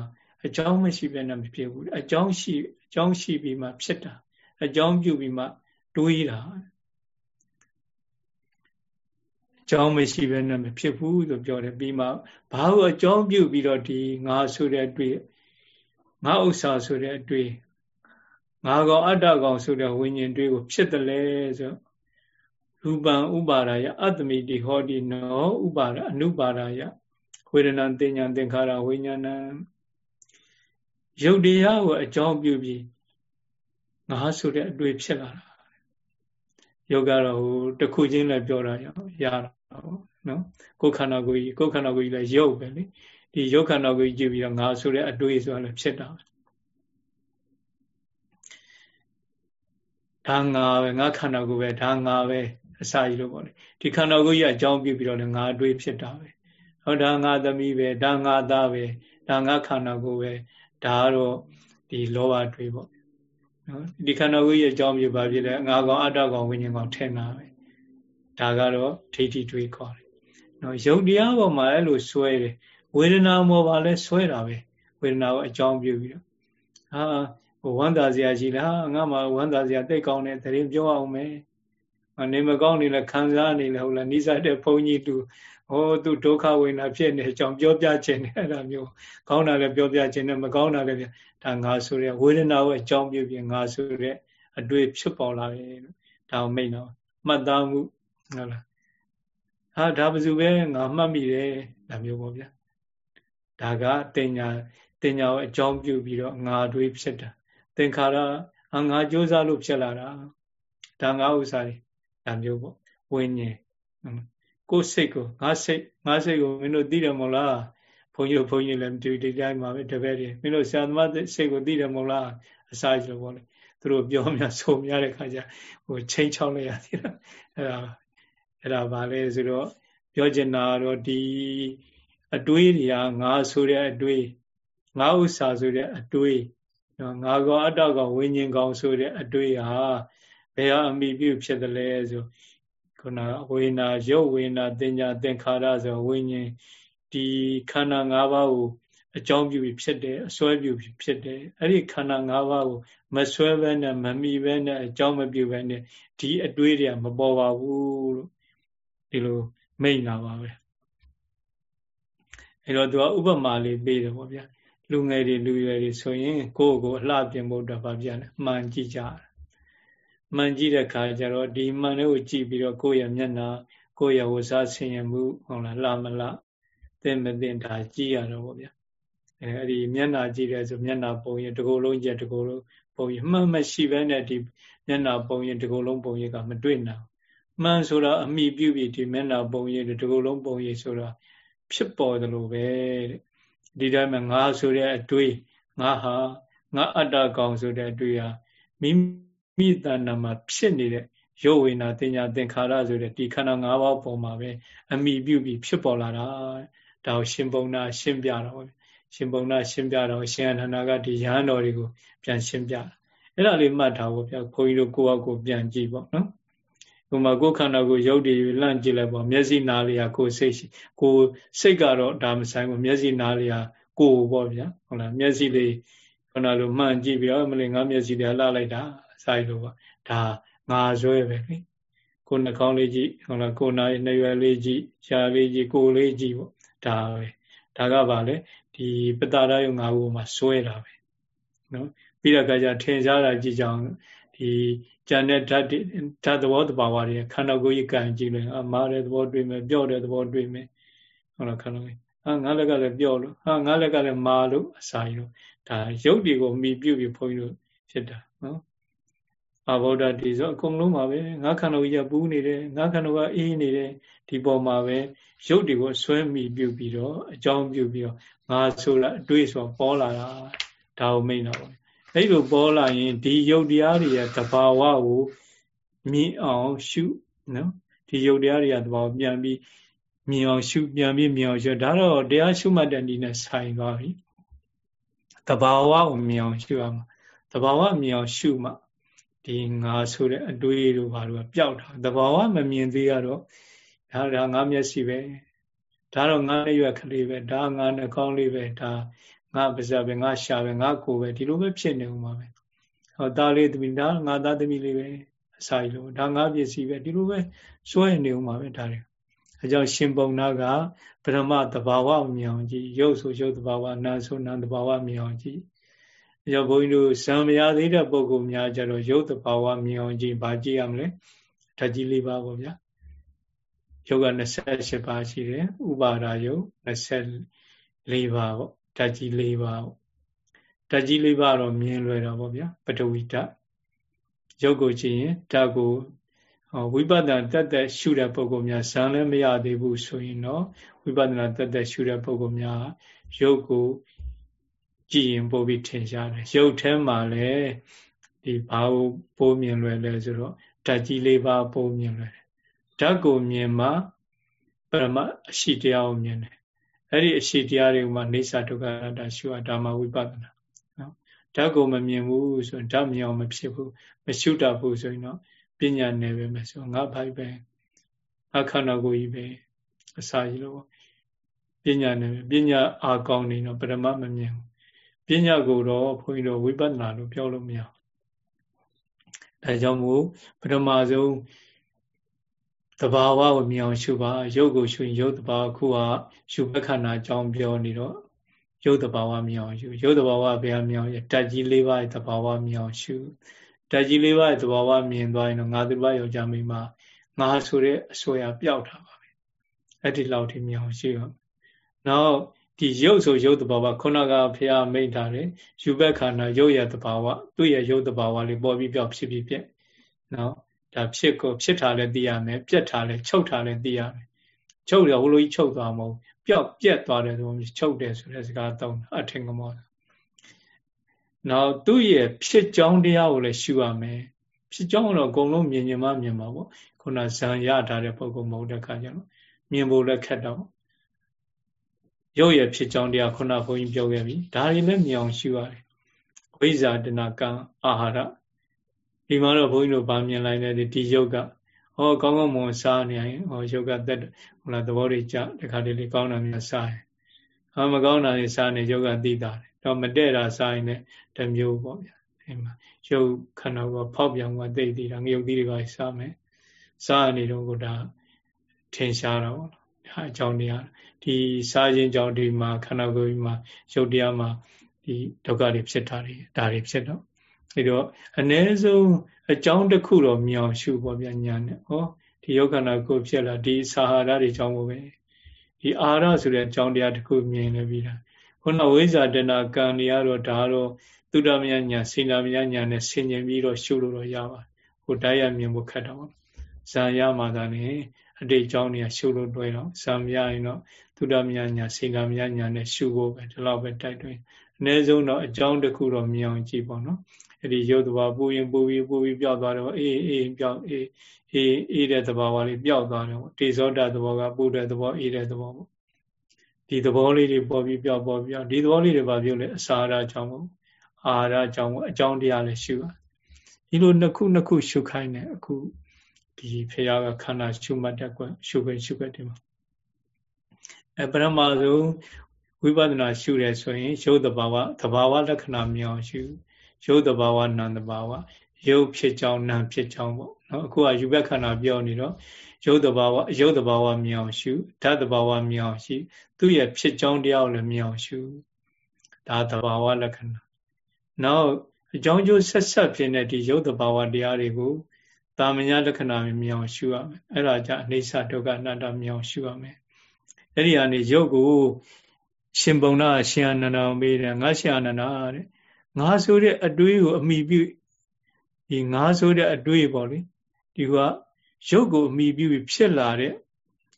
အကြောင်းမရှိဘဲနဲ့မဖြစ်ဘူးအကြောင်းရှိ အကြောင်းရှိပြီးမှဖြစ်တာအကြောင်းပြုပြီးမှတွေးတာအကြောင်းမရှိဘဲနဲ့မဖြစ်ဘူးလို့ပြောတယ်ပြီးမှဘာလို့အကြောင်းပြုပြီးတော့ဒီငါဆိုတဲ့အတွေ့ငါဥစ္စာဆိုတဲ့အတွေ့ငါကောင်အတ္တကောင်ဆိုတဲ့ဝိညာဉ်တွေ့ကိုဖြစ်တယ်လဲဆိုရူပံဥပါဒာယအတ္တမိတိဟောတိနောဥပါဒအနုပါဒာယဝေဒနာတင်ညာသင်္ခါရဝိညာဏ ရုပ်တရားကိုအကြောင်းပြုပြီးငါဆိုတဲ့အတွေ့ဖြစ်လာတာယောကတော့ဟိုတစ်ခုချင်းလည်းပြောတာရတာနော်ကိုယ်ခန္ဓာကိုယ်ကြီးကိုယ်ခန္ဓာကိုယ်ကြီးလည်းရုပ်ပဲလေဒီရုပ်ခန္ဓာကိုယ်ကြီးကြည့်ပြီးတော့ငါဆိုတဲ့အတွေ့ဆိုတာလည်းဖြစ်တာဒါငါပဲငါခန္ဓာကိုယ်ပဲဒါငါပဲအစာကြီးလို့ပေါ့လေဒီခန္ဓာကိုယ်ကြီးအကြောင်းပြုပြီးတော့လည်းငါအတွေ့ဖြစ်တာပဲဟောဒါငါသမီးပဲဒါငါသားပဲဒါငါခန္ဓာကိုယ်ပဲ ဒါကတော့ဒီလောဘတွေးပေါ့နော်ဒီခန္ဓာကိုယ်ရဲ့အကြောင်းပြပါဖြစ်တယ်ငါကောင်အတ္တကောင်ဝိညာဉ်ကောင်ထင်တာပဲဒါကတော့ဒိဋ္ဌိတွေးခေါ်တယ်နော်ယုတ်တရားပေါ်မှာအဲ့လိုဆွဲတယ်ဝေဒနာပေါ်မှာလည်းဆွဲတာပဲဝေဒနာကိုအကြောင်းပြုပြီးတော့ဟာဟိုဝမ်းသာစရာရှိလားငါမှဝမ်းသာစရာတိတ်ကောင်းတဲ့တရင်ပြောအောင်မယ်နေမကောင်းနေလဲခံစားနေလဲဟုတ်လားနိစ္စတဲ့ဘုန်းကြီးသူ ဟောသူဒုက္ခဝေဒနာဖြစ်နေအကြောင်းပြောပြခြင်းနဲ့အဲ့ဒါမျိုးကောင်းတာလည်းပြောပြခြင်းနဲ့မကောင်းတာလည်းဒါငါဆိုရဲဝေဒနာကိုအကြောင်းပြုပြီးငါဆိုရဲအတွေ့ဖြစ်ပေါ်လာတယ်လို့ဒါကိုမိတ်တော့မှတ်သားမှုဟုတ်လားဟာဒါဘယ်သူပဲငါမှတ်မိတယ်ဒါမျိုးပေါ့ဗျာဒါကတင်ညာတင်ညာကိုအကြောင်းပြုပြီးတော့ငါတွေးဖြစ်တာသင်္ခါရအငါကြိုးစားလို့ဖြစ်လာတာဒါငါဥစ္စာတွေဒါမျိုးပေါ့ဝိညာဉ် ကိုယ်စိတ်ကိုငါစိတ်ငါစိတ်ကိုမင်းတို့သိတယ်မဟုတ်လားဘုန်းကြီးတို့ဘုန်းကြီးလည်းဒီဒီတိုင်းမှာပဲတပည့်တွေမင်းတို့ဆရာသမားစိတ်ကိုသိတယ်မဟုတ်လားအစာကြီးလို့ပေါ့လေသူတို့ပြောမြဆိုမြတဲ့ခါကျဟိုချိန်ချောင်းလိုက်ရသေးတာအဲ့ဒါအဲ့ဒါဗာလဲဆိုတော့ပြောချင်တာတော့ဒီအတွေးတွေကငါဆိုတဲ့အတွေးငါဥစ္စာဆိုတဲ့အတွေးနော်ငါကောအတ္တကောဝိညာဉ်ကောဆိုတဲ့အတွေးဟာဘယ်ဟာအမိပြုဖြစ်တယ်လဲဆို ခုနဝေနာရုပ်ဝေနာတင်ညာသင်္ခါရဆိုဝိညာဉ်ဒီခန္ဓာ၅ပါးကိုအကြောင်းပြုပြီးဖြစ်တယ်အစွဲပြုပြီးဖြစ်တယ်အဲ့ဒီခန္ဓာ၅ပါးကိုမစွဲဘဲနဲ့မမိဘဲနဲ့အကြောင်းမပြုဘဲနဲ့ဒီအတွေးတွေကမပေါ်ပါဘူးလို့ဒီလိုမိတ်လာပါပဲအဲ့တော့သူကဥပမာလေးပေးတယ်ပေါ့ဗျာလူငယ်တွေလူရွယ်တွေဆိုရင်ကိုယ့်ကိုအလှပြင်ဖို့တော့ဗာပြတယ်မှန်ကြည့်ကြတယ် မှန်ကြည့်တဲ့ခါကျတော့ဒီမှန်လေးကိုကြည့်ပြီးတော့ကိုယ့်ရဲ့မျက်နှာကိုယ့်ရဲ့ဝစားဆင်ရမှုဟုတ်လားလှမလားသိမသိဒါကြည့်ရတော့ဗောဗျာအဲအဲ့ဒီမျက်နှာကြည့်တယ်ဆိုမျက်နှာပုံရင်တကိုယ်လုံးကြက်တကိုယ်လုံးပုံရင်မှန်မရှိဘဲနဲ့ဒီမျက်နှာပုံရင်တကိုယ်လုံးပုံရင်ကမတွေ့နိုင်မှန်ဆိုတော့အမိပြုပြီးဒီမျက်နှာပုံရင်တကိုယ်လုံးပုံရင်ဆိုတော့ဖြစ်ပေါ်တယ်လို့ပဲတဲ့ဒီတိုင်းမှာငါဆိုတဲ့အတွေးငါဟာငါအတ္တကောင်ဆိုတဲ့အတွေးဟာမိ မိတဏ္ဍာမှာဖြစ်နေတဲ့ရုပ်ဝေနာတင်ညာသင်္ခါရဆိုတဲ့ဒီခန္ဓာ၅ပါးပုံမှာပဲအမိပြုပြီးဖြစ်ပေါ်လာတာဒါကိုရှင်ပုံနာရှင်းပြတော့ရှင်ပုံနာရှင်းပြတော့ရှင်အနန္ဒာကဒီရဟန်းတော်တွေကိုပြန်ရှင်းပြအဲ့ဒါလေးမှတ်ထားဖို့ဗျခွန်ကြီးတို့ကိုယ့်အကိုပြန်ကြည့်ပေါ့နော်ဥမာကိုယ်ခန္ဓာကိုရုပ်တည်လန့်ကြည့်လိုက်ပေါ့မျက်စိနားလေးဟာကိုယ်စိတ်ကိုယ်စိတ်ကတော့ဒါမဆိုင်ဘူးမျက်စိနားလေးဟာကိုယ်ပေါ့ဗျာဟုတ်လားမျက်စိလေးခုနလိုမှန်ကြည့်ပြီးတော့မလေးငါမျက်စိလေးလှလိုက်တာ စာရလို့ပေါ့ဒါငါဇွဲပဲလေကိုယ်နှာခေါင်းလေးကြည့်ဟုတ်လားကိုယ်နားနှရွယ်လေးကြည့်ရှားလေးကြည့်ကိုယ်လေးကြည့်ပေါ့ဒါပဲဒါကပါလေဒီပတ္တာရယုံငါးခုမှာဇွဲတာပဲနော်ပြီးတော့ကကြထင်ရှားတာကြည့်ကြအောင်ဒီဉာဏ်နဲ့ဓာတ်ဓာတ်သဘောတဘာဝတွေခန္ဓာကိုယ်ကြီးကံကြည့်လိုက်အမားတဲ့သဘောတွေ့မယ်ပြော့တဲ့သဘောတွေ့မယ်ဟုတ်လားခန္ဓာကိုယ်ဟာငါလက်ကလည်းပြော့လို့ဟာငါလက်ကလည်းမာလို့အစာကြီးလို့ဒါရုပ်တွေကိုမိပြုတ်ပြီးဘုန်းကြီးတို့ဖြစ်တာနော် အဘောဓာတိဆိုအကုန်လုံးပါပဲငါခန္ဓာကြီးကပူးနေတယ်ငါခန္ဓာကအေးနေတယ်ဒီပေါ်မှာပဲရုပ်တွေကိုဆွဲမိပြုတ်ပြီးတော့အကြောင်းပြုတ်ပြီးတော့ငါဆိုလာအတွေးဆိုပေါ်လာတာဒါကိုမိန်တော့အဲ့လိုပေါ်လာရင်ဒီယုတ်တရားတွေရဲ့တဘာဝကိုမြင်အောင်ရှုနော်ဒီယုတ်တရားတွေကတဘာဝပြန်ပြီးမြင်အောင်ရှုပြန်ပြီးမြင်အောင်ရှုဒါတော့တရားရှုမှတ်တဲ့နည်းနဲ့ဆိုင်သွားပြီတဘာဝကိုမြင်အောင်ရှုရမှာတဘာဝမြင်အောင်ရှုမှ ဒီငါဆိုတဲ့အတွေးတို့ဘာလို့ပျောက်တာတဘာဝမမြင်သေးရတော့ဒါဒါငါမျက်စိပဲဒါတော့ငါလက်ရွက်ကလေးပဲဒါငါနှာခေါင်းလေးပဲဒါငါပါဇက်ပဲငါရှာပဲငါကိုပဲဒီလိုပဲဖြစ်နေဦးမှာပဲဟောသားလေးသမီးဒါငါသားသမီးလေးပဲအစာကြီးလို့ဒါငါပစ္စည်းပဲဒီလိုပဲစွဲနေဦးမှာပဲဒါတွေအကြောင်းရှင်ပုံနာကပရမတဘာဝမြောင်ကြည့်ရုပ်ဆိုရုပ်တဘာဝနာဆိုနာတဘာဝမြောင်ကြည့်အ ကြောင်းဘုန်းကြီးတို့ဇံမရသေးတဲ့ပုဂ္ဂိုလ်များကြတော့ရုပ်တဘာဝမြောင်ကြည့်ဘာကြည့်ရမလဲဓာတ်ကြီးလေးပါပေါ့ဗျာရုပ်က28ပါးရှိတယ်ဥပါဒာယုတ်24ပါးပေါ့ဓာတ်ကြီး၄ပါးဓာတ်ကြီး၄ပါးတော့မြင်လွယ်တော့ဗောဗျာပထဝီဓာတ်ရုပ်ကိုကြည့်ရင်ဓာတ်ကိုဝိပဿနာတက်တက်ရှုတဲ့ပုဂ္ဂိုလ်များဇံလည်းမရသေးဘူးဆိုရင်တော့ဝိပဿနာတက်တက်ရှုတဲ့ပုဂ္ဂိုလ်များရုပ်ကို ကြည့်ရင်ပို့ပြီးထင်ရှားတယ်ရုပ်ထဲမှာလည်းဒီဘာကိုပိုးမြင်လွယ်လဲဆိုတော့ဓာတ်ကြီးလေးပါပိုးမြင်လွယ်တယ်ဓာတ်ကိုမြင်မှပရမအရှိတရားကိုမြင်တယ်အဲ့ဒီအရှိတရားတွေကမှနေစာဒုက္ခအတ္တရှုအဓမ္မဝိပဿနာနော်ဓာတ်ကိုမမြင်ဘူးဆိုရင်ဓာတ်မြင်အောင်မဖြစ်ဘူးမရှုတတ်ဘူးဆိုရင်တော့ပညာနယ်ပဲမဆိုငါဖိုက်ပဲအခန္ဓာကိုယ်ကြီးပဲအစာကြီးလို့ပညာနယ်ပညာအာကောင်းနေတော့ပရမမမြင်ဘူး ပညာကိုတော့ဘုန်းကြီးတို့ဝိပဿနာလို့ပြောလို့မရဒါကြောင့်မို့ပထမဆုံးတဘာဝကိုမြင်အောင်ရှုပါရုပ်ကိုရှုရင်ရုပ်တဘာဝခုကရှုပက္ခဏာအကြောင်းပြောနေတော့ရုပ်တဘာဝမြင်အောင်ရှုရုပ်တဘာဝဘယ်အမြင်အောင်ဓာတ်ကြီးလေးပါးရဲ့တဘာဝမြင်အောင်ရှုဓာတ်ကြီးလေးပါးရဲ့တဘာဝမြင်သွားရင်တော့ငါသူပါယောက်ျားမိန်းမငါဆိုတဲ့အဆိုအရပျောက်တာပါပဲအဲ့ဒီလောက်ထိမြင်အောင်ရှုရနောက် ဒီရုပ်ဆိုရုပ်တဘာဝခုနကဖះမိတ်ထားတယ်ယူဘက်ခန္ဓာရုပ်ရဲ့တဘာဝသူ့ရဲ့ရုပ်တဘာဝလေးပေါ်ပြီးပြောက်ဖြစ်ပြီးပြက်နော်ဒါဖြစ်ကိုဖြစ်တာလည်းသိရမယ်ပြက်တာလည်းချုပ်တာလည်းသိရမယ်ချုပ်တယ်ဟိုလိုကြီးချုပ်သွားမဟုတ်ပျောက်ပြက်သွားတယ်ဆိုမျိုးချုပ်တယ်ဆိုတဲ့စကားသုံးအထင်ကမောနောက်သူ့ရဲ့ဖြစ်ကြောင်းတရားကိုလည်းရှုရမယ်ဖြစ်ကြောင်းတော့အကုန်လုံးမြင်မြင်မှမြင်မှာပေါ့ခုနဇံရထားတဲ့ပုံကမဟုတ်တဲ့ခါကျတော့မြင်ဖို့လည်းခက်တော့ ရုပ်ရဲ့ဖြစ်ကြောင်းတရားခုနဘုန်းကြီးပြောခဲ့ပြီဒါတွေလည်းမြင်အောင်ရှုရတယ်ဝိဇာတနာကံအာဟာရဒီမှာတော့ဘုန်းကြီးတို့ဗာမြင်လိုက်တဲ့ဒီယုတ်ကဟောကောင်းကောင်းမွန်စားနေရင်ဟောယုတ်ကသက်ဟိုလားသဘောတွေကြတခါတလေကောင်းတာမျိုးစားရင်ဟောမကောင်းတာတွေစားနေယုတ်ကသိတာတယ်တော့မတဲ့တာစားရင်လည်းတမျိုးပေါ့ဗျာအဲမှာယုတ်ခန္ဓာကဖောက်ပြန်ကသိသိတာငရုတ်သီးတွေပါစားမယ်စားနေတော့ကိုဒါထင်ရှားတော့ဒါ အကြောင်းတရားဒီစားခြင်းကြောင့်ဒီမှာခန္ဓာကိုယ်မှာယုတ်တရားမှာဒီဒုက္ခတွေဖြစ်တာတွေဒါတွေဖြစ်တော့အဲတော့အ ਨੇ ဆုံးအကြောင်းတစ်ခုတော့မြောင်ရှုပေါ့ဗျာညာနဲ့ဟောဒီယောဂနာကိုဖြစ်လာဒီစာဟာရတွေကြောင့်ပေါ့ပဲဒီအာရဆိုတဲ့အကြောင်းတရားတစ်ခုမြင်နေပြီလားခုနဝိဇ္ဇာတနာကံတွေကတော့ဒါတော့သုဒ္ဓမယညာစေနာမယညာနဲ့ဆင်ញင်ပြီးတော့ရှုလို့တော့ရပါဟိုတိုက်ရမြင်ဖို့ခက်တော့ဇာရမှာသာနေ အတိတ်ကြောင်းတွေကရှုလို့တွဲတော့ဇာမရရင်တော့သုဒ္ဓမယညာစေနာမယညာနဲ့ရှုဖို့ပဲဒီလောက်ပဲတိုက်တွင်အနည်းဆုံးတော့အကြောင်းတစ်ခုတော့မြင်အောင်ကြည့်ပေါ့နော်အဲ့ဒီရုပ်တဘာပူရင်ပူပြီးပူပြီးပျောက်သွားတော့အေးအေးပျောက်အေးအေးအေးတဲ့သဘောလေးပျောက်သွားတယ်ပေါ့တေဇောတသဘောကပူတဲ့သဘောအေးတဲ့သဘောပေါ့ဒီသဘောလေးတွေပေါ်ပြီးပျောက်ပေါ်ပြီးဒီသဘောလေးတွေပါပြုလေအစာရအကြောင်းပေါ့အာရအကြောင်းပေါ့အကြောင်းတရားလည်းရှုပါဒီလိုနှစ်ခုနှစ်ခုရှုခိုင်းတယ်အခု ဒီဖရာကခန္ဓာရှုမှတ်တတ်ကွရှုခွင့်ရှုခွင့်ဒီမှာအဲပရမဇုဝိပဿနာရှုရဲဆိုရင်ရုပ်တဘာဝသဘာဝလက္ခဏာမြောင်ရှုရုပ်တဘာဝနာမ်တဘာဝရုပ်ဖြစ်ကြောင်းနာမ်ဖြစ်ကြောင်းပေါ့နော်အခုကယူဘက်ခန္ဓာပြောနေတော့ရုပ်တဘာဝရုပ်တဘာဝမြောင်ရှုဓာတ်တဘာဝမြောင်ရှုသူ့ရဲ့ဖြစ်ကြောင်းတရားကိုလည်းမြောင်ရှုဒါတဘာဝလက္ခဏာနောက်အကြောင်းကျိုးဆက်ဆက်ဖြစ်တဲ့ဒီရုပ်တဘာဝတရားတွေကို တာမညာလက္ခဏာမြောင်ရှုရမယ်အဲ့ဒါကြအိဋ္ဌဒုက္ခအနတ္တမြောင်ရှုရမယ်အဲ့ဒီကနေရုပ်ကိုရှင်ပုံနာရှင်အနန္ဒာမေးတယ်ငါရှင်အနန္ဒာတဲ့ငါဆိုတဲ့အတွေးကိုအမိပြုဒီငါဆိုတဲ့အတွေးပေါ့လေဒီကရုပ်ကိုအမိပြုပြီးဖြစ်လာတဲ့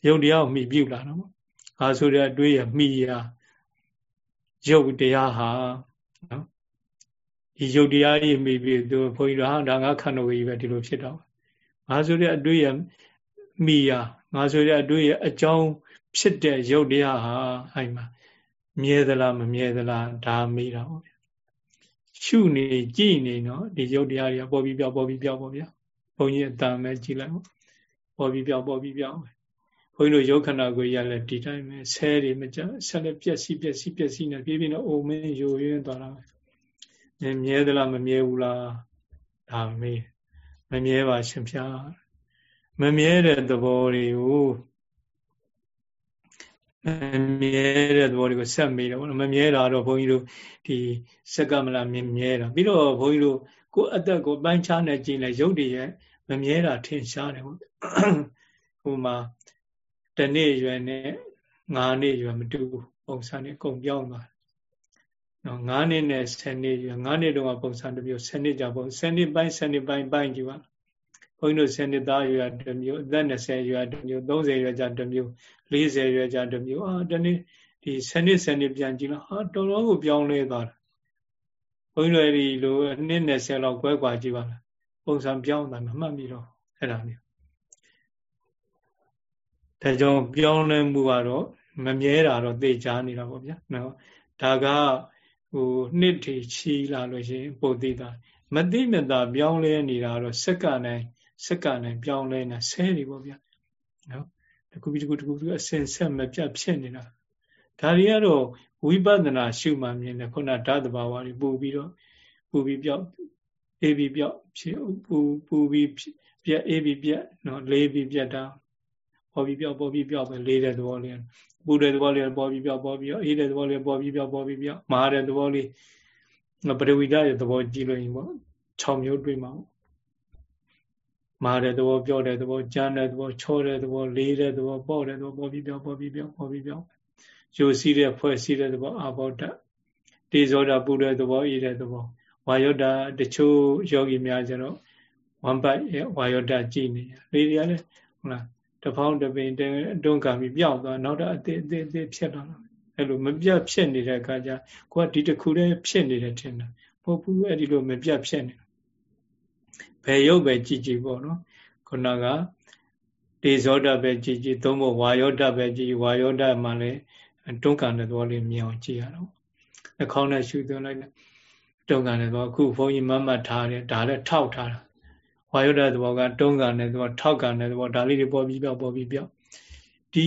ရုပ်တရားကိုအမိပြုလာတော့ငါဆိုတဲ့အတွေးရမိရာရုပ်တရားဟာနော်ဒီရုပ်တရားကြီးမိပြီးသူဘုန်းကြီးတို့ဟာဒါငါခန္ဓာကိုယ်ကြီးပဲဒီလိုဖြစ်တော့ ငါဆိုတဲ့အတွေးရမိရာငါဆိုတဲ့အတွေးရအကြောင်းဖြစ်တဲ့ရုပ်တရားဟာအဲ့မှာမြဲသလားမမြဲသလားဒါမိတာပေါ့ရှုနေကြည်နေနော်ဒီရုပ်တရားတွေကပေါ်ပြီးပြောက်ပေါ်ပြီးပြောက်ပေါ့ဗျာဘုန်းကြီးအတန်ပဲကြည်လိုက်ပေါ့ပေါ်ပြီးပြောက်ပေါ်ပြီးပြောက်ဘုန်းကြီးတို့ရုပ်ခန္ဓာကိုယ်ရလည်းဒီတိုင်းပဲဆဲတွေမကြဆက်လက်ပြက်စီးပြက်စီးပြက်စီးနေပြေးပြေးတော့အိုမင်းယိုရင်းသွားတာပဲမြဲသလားမမြဲဘူးလားဒါမေး မမြဲပါရှင်ဖျားမမြဲတဲ့သဘောတွေကိုမမြဲတဲ့သဘောတွေကိုဆက်မိတယ်ပေါ့နော်မမြဲတာတော့ဘုန်းကြီးတို့ဒီစက်ကမလာမြမြဲတာပြီးတော့ဘုန်းကြီးတို့ကိုယ်အသက်ကိုပိုင်းခြားနေကြည့်လဲရုပ်တည်ရဲ့မမြဲတာထင်ရှားတယ်ပေါ့ဟိုမှာတနေ့ရွယ်နဲ့9နှစ်ရွယ်မတူပုံစံနဲ့ကုန်ပြောင်းသွား နော်9နှစ်နဲ့10နှစ်ရွယ်9နှစ်တုန်းကပုံစံတစ်မျိုး10နှစ်ကြာပုံ10နှစ်ပိုင်း10နှစ်ပိုင်းပိုင်းကြည့်ပါဘုန်းကြီးတို့10နှစ်သားရွယ်တစ်မျိုးအသက်20ရွယ်တစ်မျိုး30ရွယ်ကြာတစ်မျိုး40ရွယ်ကြာတစ်မျိုးအာတနေ့ဒီ10နှစ်10နှစ်ပြန်ကြည့်လို့ဟာတော်တော်ကိုပြောင်းလဲသွားတာဘုန်းကြီးတို့ဒီလိုနှစ်20လောက်ကွဲကွာကြည့်ပါလားပုံစံပြောင်းတာမမှတ်မိတော့အဲ့ဒါမျိုးဒါကြောင့်ပြောင်းလဲမှုကတော့မမြဲတာတော့သိချာနေတာပေါ့ဗျာနော်ဒါက ဟိုနှစ်ထီချီလာလို့ရှိရင်ပုတ်သေးတာမသိမြတာပြောင်းလဲနေတာတော့စက္ကနိုင်စက္ကနိုင်ပြောင်းလဲနေဆဲတွေပေါ့ဗျာနော်တခုပြီးတခုတခုအစင်ဆက်မပြတ်ဖြစ်နေတာဒါတွေကတော့ဝိပဿနာရှုမှမြင်တယ်ခုနဓာတ်တဘာဝတွေပူပြီးတော့ပူပြီးပြောက်အေးပြီးပြောက်ဖြစ်ပူပူပြီးပြက်အေးပြီးပြက်နော်လေးပြီးပြက်တာပေါ်ပြီးပြောက်ပေါ်ပြီးပြောက်ပဲလေးတဲ့သဘောလေး ပူတဲ့သဘောလေးပေါ်ပြီးပြောက်ပေါ်ပြီးအေးတဲ့သဘောလေးပေါ်ပြီးပြောက်ပေါ်ပြီးပြောက်မာတဲ့သဘောလေးပရဝိဒရဲ့သဘောကြည့်လို့ရင်ပေါ့6မျိုးတွေ့မှာပေါ့မာတဲ့သဘောပြောတဲ့သဘောကြမ်းတဲ့သဘောချောတဲ့သဘောလေးတဲ့သဘောပေါ့တဲ့သဘောပေါ်ပြီးပြောက်ပေါ်ပြီးပြောက်ပေါ်ပြီးပြောက်ယိုစီးတဲ့ဖွဲ့စီးတဲ့သဘောအာဘောဓတေဇောဓပူတဲ့သဘောအေးတဲ့သဘောဝါယောဓတချို့ယောဂီများကျတော့ဝမ်ပတ်ဝါယောဓကြည်နေလေးတွေကလည်းဟုတ်လား တဖောင်းတပင်တွန်းကံပြီးပြောက်သွားနောက်တော့အသေးအသေးအသေးဖြစ်လာတာအဲ့လိုမပြတ်ဖြစ်နေတဲ့အခါကျကိုကဒီတစ်ခုတည်းဖြစ်နေတယ်ထင်တာပုပ်ဘူးအဲ့ဒီလိုမပြတ်ဖြစ်နေဘယ်ရုပ်ပဲကြည်ကြည်ပေါ့နော်ခုနကတေဇောဓပဲကြည်ကြည်သုံးဖို့ဝါယောဓပဲကြည်ဝါယောဓမှလည်းတွန်းကန်တဲ့သဘောလေးမြင်အောင်ကြည့်ရတော့နှာခေါင်းနဲ့ရှူသွင်းလိုက်တယ်တွန်းကန်တဲ့သဘောအခုဘုန်းကြီးမမတ်ထားတယ်ဒါလည်းထောက်ထားတာ ဝါယောဓသဘောကတွန်းကန်တဲ့သဘောထောက်ကန်တဲ့သဘောဒါလေးတွေပေါ်ပြီးပြောက်ပေါ်ပြီးပြောက်ဒီ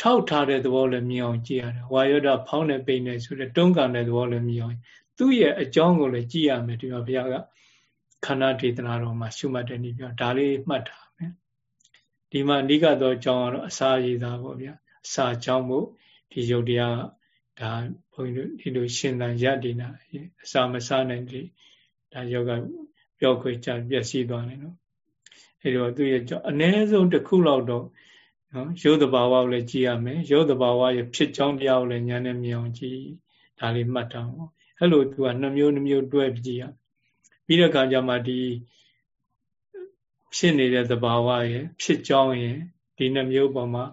ထောက်ထားတဲ့သဘောလည်းမြင်အောင်ကြည့်ရတယ်ဝါယောဓဖောင်းတဲ့ပိန်နဲ့ဆိုတဲ့တွန်းကန်တဲ့သဘောလည်းမြင်အောင်သူ့ရဲ့အကြောင်းကိုလည်းကြည့်ရမယ်ဒီမှာဘုရားကခန္ဓာဒေသနာတော်မှာရှုမှတ်တဲ့နည်းပြောဒါလေးမှတ်ထားမယ်ဒီမှာအဓိကတော့အကြောင်းကတော့အစာရည်သားပေါ့ဗျာအစာကြောင့်မို့ဒီယုတ်တရားဒါဘုန်းကြီးတို့ဒီလိုရှင်သန်ရတ္တိနာအစာမစားနိုင်ဒီဒါယောဂ ပျောက်ခွေချပျက်စီးသွားတယ်နော်အဲတော့သူရဲ့အ ਨੇ ဆုံးတစ်ခုလောက်တော့နော်ရုပ်တဘာဝကိုလည်းကြည့်ရမယ်ရုပ်တဘာဝရဲ့ဖြစ်ကြောင်းတရားကိုလည်းဉာဏ်နဲ့မြင်အောင်ကြည့်ဒါလေးမှတ်ထားအောင်အဲ့လိုသူကနှမျိုးနှမျိုးတွဲကြည့်ရပြီးတဲ့အခါကျမှဒီဖြစ်နေတဲ့သဘာဝရဲ့ဖြစ်ကြောင်းရဲ့ဒီနှမျိုးပေါ်မှာ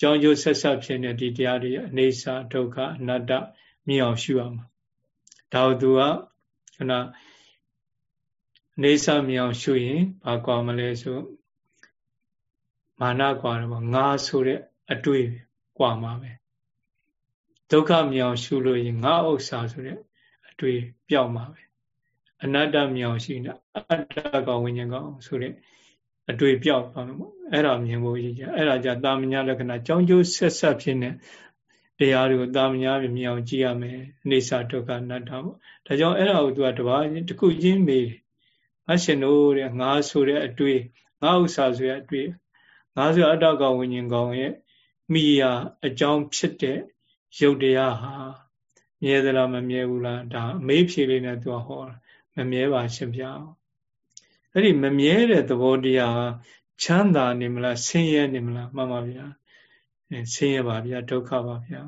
ကြောင်းကျိုးဆက်ဆက်ဖြစ်နေဒီတရားတွေအနေစာဒုက္ခအနတ္တမြင်အောင်ရှုရမှာဒါ့သူကခဏအ နေစာမြင်အောင်ရှုရင်ဘာကွာမလဲဆိုမာနကွာတယ်ပေါ့ငါဆိုတဲ့အတွေ့ကွာမှာပဲဒုက္ခမြင်အောင်ရှုလို့ရင်ငါဥစ္စာဆိုတဲ့အတွေ့ပျောက်မှာပဲအနတ္တမြင်အောင်ရှိနေအတ္တကောင်ဝိညာဉ်ကောင်ဆိုတဲ့အတွေ့ပျောက်သွားမှာပေါ့အဲ့ဒါမြင်ဖို့ရည်ကြအဲ့ဒါကြတာမညာလက္ခဏာကြောင်းကျိုးဆက်ဆက်ဖြစ်နေတရားတွေကိုတာမညာမြင်အောင်ကြည့်ရမယ်အိဋ္ဌဒုက္ခအနတ္တပေါ့ဒါကြောင့်အဲ့ဒါကိုသူကတပါးချင်းတစ်ခုချင်းမေးတယ် အရှင်တို့တဲ့ငါဆိုတဲ့အတွေ့ငါဥစ္စာဆိုတဲ့အတွေ့ငါဆိုအတ္တကောင်ဝိညာဉ်ကောင်ရဲ့မိယာအကြောင်းဖြစ်တဲ့ရုပ်တရားဟာမြဲသလားမမြဲဘူးလားဒါအမေးဖြေလေးနဲ့သူကဟောမမြဲပါရှင်ဗျာအဲ့ဒီမမြဲတဲ့သဘောတရားချမ်းသာနေမလားဆင်းရဲနေမလားမှန်ပါဗျာဆင်းရဲပါဗျာဒုက္ခပါဗျာ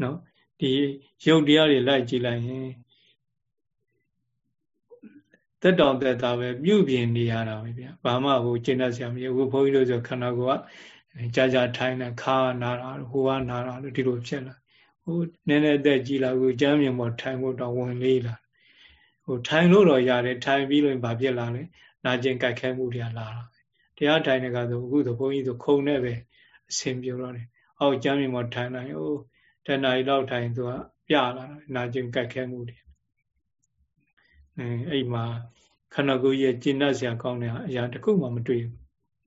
နော်ဒီရုပ်တရားတွေလိုက်ကြည့်လိုက်ရင် တက်တောင်တက်တာပဲပြုပြင်နေရတာပဲဗျာဘာမှဟိုကျင့်တတ်ဆရာမကြီးဟိုဘုန်းကြီးတို့ဆိုခန္ဓာကိုယ်ကကြာကြာထိုင်းနေခါနာတာဟိုကနာတာလို့ဒီလိုဖြစ်လာဟိုနည်းနည်းတက်ကြည့်လာကိုကျမ်းမြင်ပေါ်ထိုင်ဖို့တော့ဝင်လေးလာဟိုထိုင်လို့တော့ရတယ်ထိုင်ပြီးလို့ဘာဖြစ်လာလဲနာကျင်ကြိုက်ခဲမှုတွေလာတာတရားထိုင်နေကဆိုအခုဆိုဘုန်းကြီးဆိုခုံနဲ့ပဲအဆင်ပြေတော့တယ်အောက်ကျမ်းမြင်ပေါ်ထိုင်လိုက်ဟိုတဏှာရီလောက်ထိုင်သူကပြလာတာနာကျင်ကြိုက်ခဲမှုတွေအဲအဲ့မှာ ခန္ဓာကိုယ်ရဲ့ကျင့်တတ်စရာကောင်းတဲ့အရာတစ်ခုမှမတွေ့ဘူး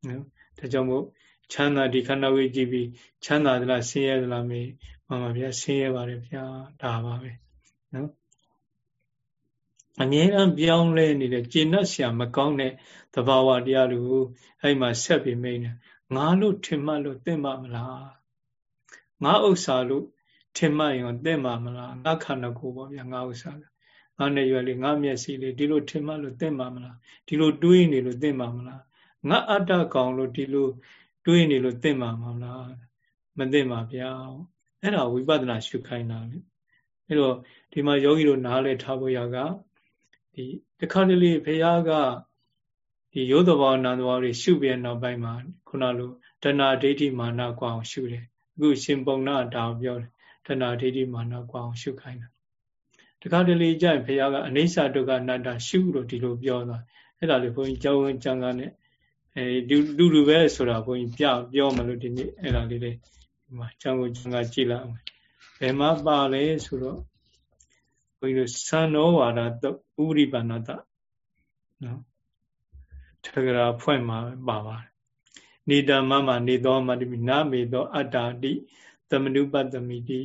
နော်ဒါကြောင့်မို့ချမ်းသာဒီခန္ဓာကိုယ်ကြည့်ပြီးချမ်းသာသလားဆင်းရဲသလားမေးမှန်ပါဗျာဆင်းရဲပါတယ်ဗျာဒါပါပဲနော်အမြဲတမ်းပြောင်းလဲနေတဲ့ကျင့်တတ်စရာမကောင်းတဲ့သဘာဝတရားတွေကိုအဲ့မှာဆက်ပြီးမိနေငါလို့ထင်မှလို့သိမှမလားငါဥစ္စာလို့ထင်မှရင်သိမှမလားငါခန္ဓာကိုယ်ပေါ့ဗျာငါဥစ္စာ ငါနဲ့ရွယ်လေးငါမျက်စိလေးဒီလိုထင်မှလို့သိမှမလားဒီလိုတွေးနေလို့သိမှမလားငါအတ္တကောင်လို့ဒီလိုတွေးနေလို့သိမှမလားမသိမှဗျာအဲ့ဒါဝိပဿနာရှုခိုင်းတာလေအဲ့တော့ဒီမှာယောဂီတို့နားလဲထားဖို့ရကဒီတခါတလေဘုရားကဒီယောသဘောနန္ဒဘောတွေရှုပြနောက်ပိုင်းမှာခုနလိုတဏှာဒိဋ္ဌိမာနကွာအောင်ရှုတယ်အခုရှင်ပုံနာဒါပြောတယ်တဏှာဒိဋ္ဌိမာနကွာအောင်ရှုခိုင်းတာ တခါတလေကြရင်ဘုရားကအနိစ္စဒုက္ခအနတ္တရှုလို့ဒီလိုပြောတာအဲ့ဒါလေးဘုန်းကြီးကျောင်းဝင်ကျမ်းကနဲ့အဲဒီလူလူပဲဆိုတာဘုန်းကြီးပြပြောမလို့ဒီနေ့အဲ့ဒါလေးလေးဒီမှာကျောင်းကိုကျမ်းကကြည့်လိုက်အောင်ဘယ်မှာပါလဲဆိုတော့ဘုန်းကြီးတို့သံနောဝါဒတုဥပရိပဏတနော်ထဂရာဖွင့်မှာပါပါတယ်နေတမမနေသောမတ္တိနာမေသော အတ္တာတိသမနုပတ္တမိတိ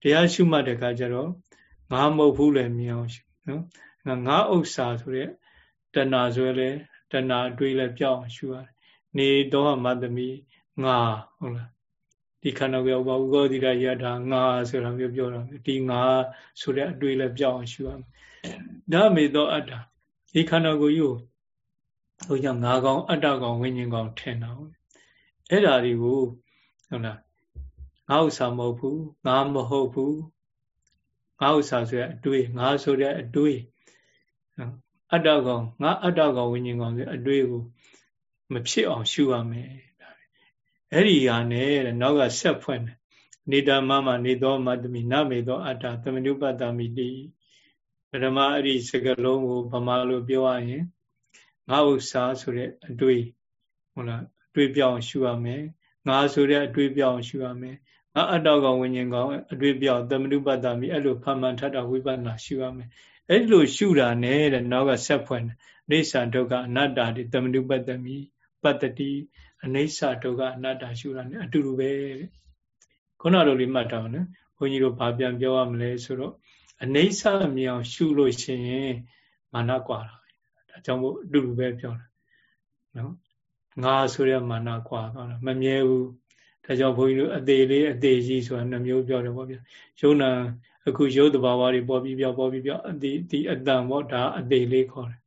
တရားရှုမှတ်တဲ့အခါကျတော့ ငါမဟုတ်ဘူးလည်းမြင်အောင်ရှုနော်ငါဥစ္စာဆိုတဲ့တဏှာဆိုလဲတဏှာအတွေးလဲပြောင်းအောင်ရှုရတယ်နေတော့မတမိငါဟုတ်လားဒီခန္ဓာကိုယ်ဥပဥကောတိရယထာငါဆိုတာမျိုးပြောတာဒီငါဆိုတဲ့အတွေ့လည်းပြောင်းအောင်ရှုရမယ်ဒါမေသောအတ္တဒီခန္ဓာကိုယ်ကြီးကိုဟိုကြောင့်ငါကောင်အတ္တကောင်ဝိညာဉ်ကောင်ထင်တာအဲ့ဒါတွေကိုဟုတ်လားငါဥစ္စာမဟုတ်ဘူးငါမဟုတ်ဘူး ငါဥစ္စာဆိုတဲ့အတွေ့ငါဆိုတဲ့အတွေ့အတ္တကောင်ငါအတ္တကောင်ဝိညာဉ်ကောင်ဆိုအတွေ့ကိုမဖြစ်အောင်ရှုရမယ်အဲ့ဒီဟာနဲ့နောက်ကဆက်ဖွင့်တယ်နေတာမမနေသောမတမိနမေသောအတ္တသမနုပတ္တမိတိပထမအဲ့ဒီစကလုံးကိုဗမာလိုပြောရရင်ငါဥစ္စာဆိုတဲ့အတွေ့ဟုတ်လားအတွေ့ပြောင်းရှုရမယ်ငါဆိုတဲ့အတွေ့ပြောင်းရှုရမယ် ငါအတ္တကောင်ဝิญဉ်ကောင်အတွေ့ပြောင်းသမနုပတ္တမိအဲ့လိုဖမှန်ထတာဝိပဿနာရှုရမယ်အဲ့လိုရှုတာနဲ့တဲ့နောက်ကဆက်ဖွင့်တယ်အိဋ္ဌဒုက္ခအနတ္တတိသမနုပတ္တမိပတ္တတိအနိစ္စဒုက္ခအနတ္တရှုတာ ਨੇ အတူတူပဲတဲ့ခုနလိုလေးမှတ်ထားအောင်နော်ဘုန်းကြီးတို့ဘာပြန်ပြောရမလဲဆိုတော့အနိစ္စမြင်အောင်ရှုလို့ရှိရင်မာနကွာတာဒါကြောင့်မို့အတူတူပဲပြောတာနော်ငါဆိုတဲ့မာနကွာသွားတာမမြဲဘူး ဒါကြောင့်ဘုန်းကြီးတို့အသေးလေးအသေးကြီးဆိုတာနှမျိုးပြောတယ်ပေါ့ဗျာယုံနာအခုရုပ်တဘာဝတွေပေါ်ပြီးပြောပေါ်ပြီးပြောအသေးဒီအတန်ပေါ့ဒါအသေးလေးခေါ်တယ်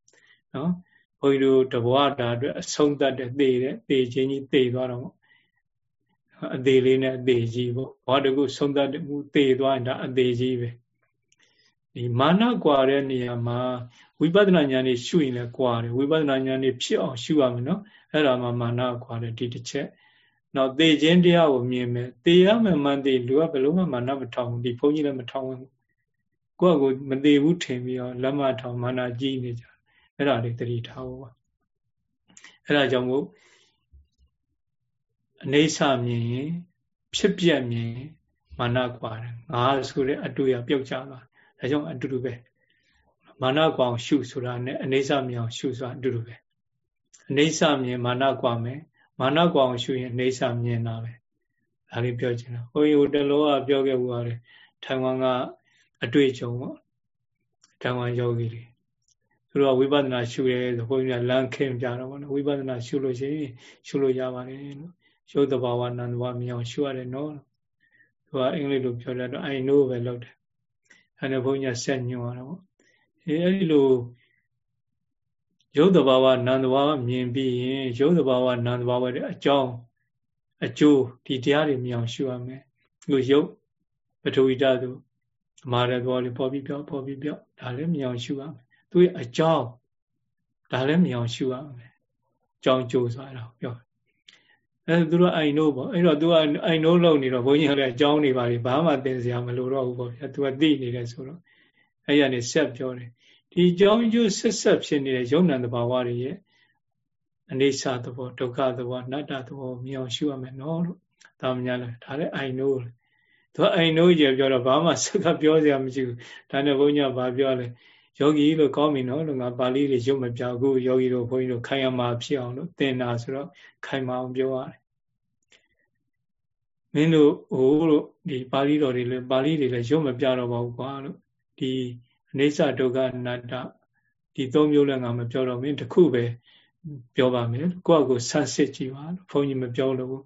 နော်ဘုန်းကြီးတို့တဘဝတာအတွက်အဆုံးသတ်တဲ့သေတဲ့သေခြင်းကြီးသေသွားတော့အသေးလေးနဲ့အသေးကြီးပေါ့ဘာတကူဆုံးသတ်မှုသေသွားရင်ဒါအသေးကြီးပဲဒီမာနကွာတဲ့နေရာမှာဝိပဿနာဉာဏ်นี่ရှုရင်လည်းကွာတယ်ဝိပဿနာဉာဏ်นี่ဖြစ်အောင်ရှုရမယ်နော်အဲ့ဒါမှမာနကွာတယ်ဒီတစ်ချက် နောက်သေခြင်းတရားကိုမြင်မယ်သေရမယ်မှန်သေလူကဘယ်လို့မှမာနမထောင်ဘူးဒီဘုန်းကြီးလည်းမထောင်ဘူးကိုယ့်ကိုမသေးဘူးထင်ပြီးတော့လက်မထောင်မာနကြီးနေကြအဲ့ဒါလေးသတိထားဖို့ပါအဲ့ဒါကြောင့်မို့အနေဆမြင်ရင်ဖြစ်ပြက်မြင်မာနကွာတယ်ငါဆိုတဲ့အတူရပြုတ်ကြသွားဒါကြောင့်အတူတူပဲမာနကွာအောင်ရှုဆိုတာနဲ့အနေဆမြင်အောင်ရှုဆိုတာအတူတူပဲအနေဆမြင်မာနကွာမယ် မာနကွာအောင်ရှုရင်အနေဆမြင်တာပဲဒါလေးပြောချင်တာဘုန်းကြီးဟိုတလောကပြောခဲ့ဘူးပါတယ်ထိုင်ဝမ်ကအတွေ့အကြုံပေါ့ထိုင်ဝမ်ယောဂီတွေသူတို့ကဝိပဿနာရှုရဲဆိုဘုန်းကြီးကလမ်းခင်းပြတော့ဗောနော်ဝိပဿနာရှုလို့ရှိရင်ရှုလို့ရပါတယ်လို့ရုပ်တဘာဝနာမ်တဘာဝမြောင်ရှုရတယ်နော်သူကအင်္ဂလိပ်လိုပြောတယ်တော့ I know ပဲလုပ်တယ်အဲဒါဘုန်းကြီးဆက်ညွှန်ရတော့ဗောအဲအဲ့ဒီလို ရုပ်တဘာဝနာမ်တဘာဝမြင်ပြီးရင်ရုပ်တဘာဝနာမ်တဘာဝရဲ့အကြောင်းအကျိုးဒီတရားတွေမြောင်ရှုရမယ်ဒီရုပ်ပထဝီဓာတ်တို့အမှားတဲ့ဘောလေးပေါ်ပြီးပြောပေါ်ပြီးပြောဒါလည်းမြောင်ရှုရမယ်သူ့ရဲ့အကြောင်းဒါလည်းမြင်အောင်ရှုရမယ်အကြောင်းကြိုးစားတာပြောအဲသူတို့အိုင်နိုးပေါ့အဲ့တော့ तू ကအိုင်နိုးလုံနေတော့ဘုန်းကြီးကလည်းအကြောင်းနေပါလေဘာမှသင်စရာမလိုတော့ဘူးပေါ့ဗျာ तू ကသိနေတယ်ဆိုတော့အဲ့ရနေဆက်ပြောတယ် ဒီအကြောင်းကျိုးဆက်ဆက်ဖြစ်နေတဲ့ယုံ nant တဘာဝတွေရဲ့အနေစာသဘောဒုက္ခသဘောအနတ္တသဘောမြင်အောင်ရှုရမယ်နော်လို့ဒါမှညာလဲဒါလည်းအိုင်နိုးသူအိုင်နိုးကြီးပြောတော့ဘာမှစကားပြောစရာမရှိဘူးဒါနဲ့ဘုန်းကြီးကဘာပြောလဲယောဂီလို့ကောင်းပြီနော်လို့ငါပါဠိတွေရုပ်မပြအခုယောဂီတို့ဘုန်းကြီးတို့ခိုင်ရမှာဖြစ်အောင်လို့သင်တာဆိုတော့ခိုင်မအောင်ပြောရတယ်မင်းတို့ဟိုလို့ဒီပါဠိတော်တွေလည်းပါဠိတွေလည်းရုပ်မပြတော့ပါဘူးကွာလို့ဒီ အိဋ္ဌဒုက္ခအနတ္တဒီသုံးမျိုးလည်းငါမပြောတော့မင်းတခုပဲပြောပါမယ်ကိုယ့်အကိုဆန်းစစ်ကြည့်ပါလို့ဘုန်းကြီးမပြောလို့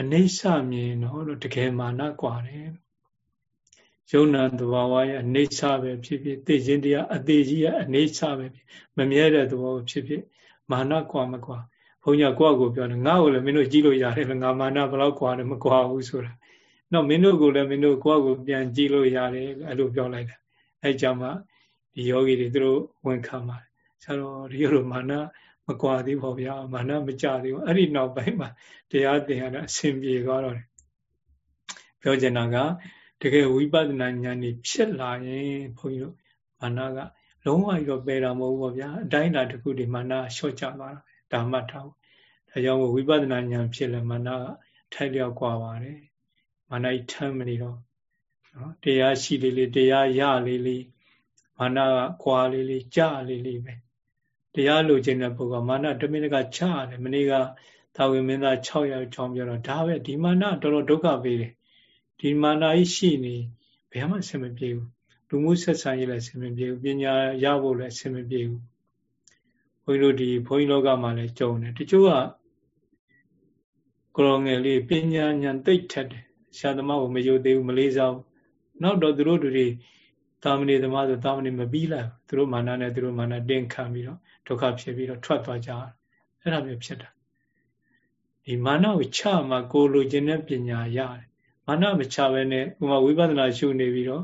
အနိစ္စမြင်တော့လို့တကယ်မာနกว่าတယ်ယုံနာသဘာဝရဲ့အနေဆာပဲဖြစ်ဖြစ်သိခြင်းတရားအသေးကြီးရဲ့အနေဆာပဲဖြစ်မမြဲတဲ့သဘောဖြစ်ဖြစ်မာနကွာမကွာဘုန်းကြီးကိုယ့်အကိုပြောတယ်ငါ့ကိုလည်းမင်းတို့ကြည့်လို့ရတယ်ငါမာနဘယ်လောက်ကွာတယ်မကွာဘူးဆိုတာတော့မင်းတို့ကိုလည်းမင်းတို့ကိုယ့်အကိုပြန်ကြည့်လို့ရတယ်အဲ့လိုပြောလိုက်တယ်အဲ့ကြောင့်မှ ဒီယောဂီတွေသူတို့ဝန်ခံပါတယ်ဆရာတော်ဒီလိုမာနမကွာသေးပါဗျာမာနမကြသေးဘူးအဲ့ဒီနောက်ပိုင်းမှာတရားသင်ရတာအဆင်ပြေသွားတော့တယ်ပြောချင်တာကတကယ်ဝိပဿနာဉာဏ်นี่ဖြစ်လာရင်ဘုန်းကြီးတို့မာနကလုံးဝပြီးတော့ပယ်တာမဟုတ်ဘူးဗျာအတိုင်းအတာတစ်ခုဒီမာနလျှော့ချသွားတာဒါမှတ်ထားဘူးဒါကြောင့်ဝိပဿနာဉာဏ်ဖြစ်လဲမာနကထိုက်လျောက်กว่าပါတယ်မာနကြီးထမ်းမနေတော့နော်တရားရှိလေးလေးတရားရလေးလေး မာနကကွာလေးလေးကြလေးလေးပဲတရားလိုချင်တဲ့ပုဂ္ဂိုလ်မာနတမင်ကချရတယ်မနေ့ကသာဝေမင်းသား6ရောက်ချောင်းပြောတော့ဒါပဲဒီမာနတော်တော်ဒုက္ခပေးတယ်ဒီမာနာကြီးရှိနေဘယ်မှအဆင်မပြေဘူးလူမှုဆက်ဆံရေးလည်းအဆင်မပြေဘူးပညာရဖို့လည်းအဆင်မပြေဘူးဘုန်းကြီးတို့ဒီဘုန်းကြီးလောကမှာလည်းကြုံတယ်တချို့ကကိုရောငယ်လေးပညာဉာဏ်သိပ်ထက်တယ်ဆရာသမားကိုမယုံသေးဘူးမလေးစားဘူးနောက်တော့သူတို့တွေ တာမဏေသမားဆိုတာမဏေမပြီးလိုက်သူတို့မာနနဲ့သူတို့မာနတင်းခံပြီးတော့ဒုက္ခဖြစ်ပြီးတော့ထွက်သွားကြအဲ့ဒါမျိုးဖြစ်တာဒီမာနကိုချမှကိုလိုချင်တဲ့ပညာရတယ်မာနမချဘဲနဲ့ဥမာဝိပဿနာရှုနေပြီးတော့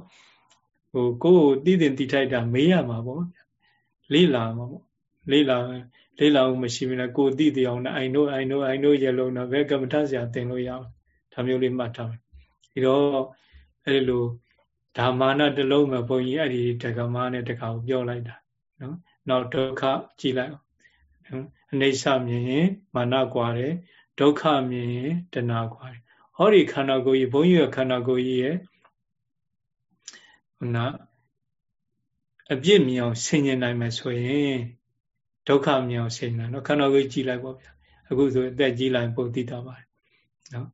ဟိုကိုယ်ကိုတည်တင်တည်ထိုက်တာမေးရမှာပေါ့လေ့လာမှာပေါ့လေ့လာလေ့လာမှုမရှိဘူးလားကိုယ်တည်တည်အောင်နဲ့ I know I know I know ရလုံးတော့ဘယ်ကမ္မထဆရာသင်လို့ရအောင်ဒါမျိုးလေးမှတ်ထားမယ်ဒီတော့အဲ့လို ဒါမာနတလုံးမှာဘုန်းကြီးအဲ့ဒီတက္ကမနဲ့တက္ကကိုပြောလိုက်တာနော်နောက်ဒုက္ခကြည်လိုက်အောင်အနေဆမြင်ရင်မာနကွာတယ်ဒုက္ခမြင်ရင်တဏှာကွာတယ်ဟောဒီခန္ဓာကိုယ်ကြီးဘုန်းကြီးရဲ့ခန္ဓာကိုယ်ကြီးရဲ့ဟနာအပြစ်မြင်အောင်ဆင်ញင်နိုင်မယ်ဆိုရင်ဒုက္ခမြင်အောင်ဆင်ញင်နော်ခန္ဓာကိုယ်ကြီးလိုက်ပေါ့ဗျာအခုဆိုအသက်ကြီးလိုက်ပုတ်သိတာပါတယ်နော်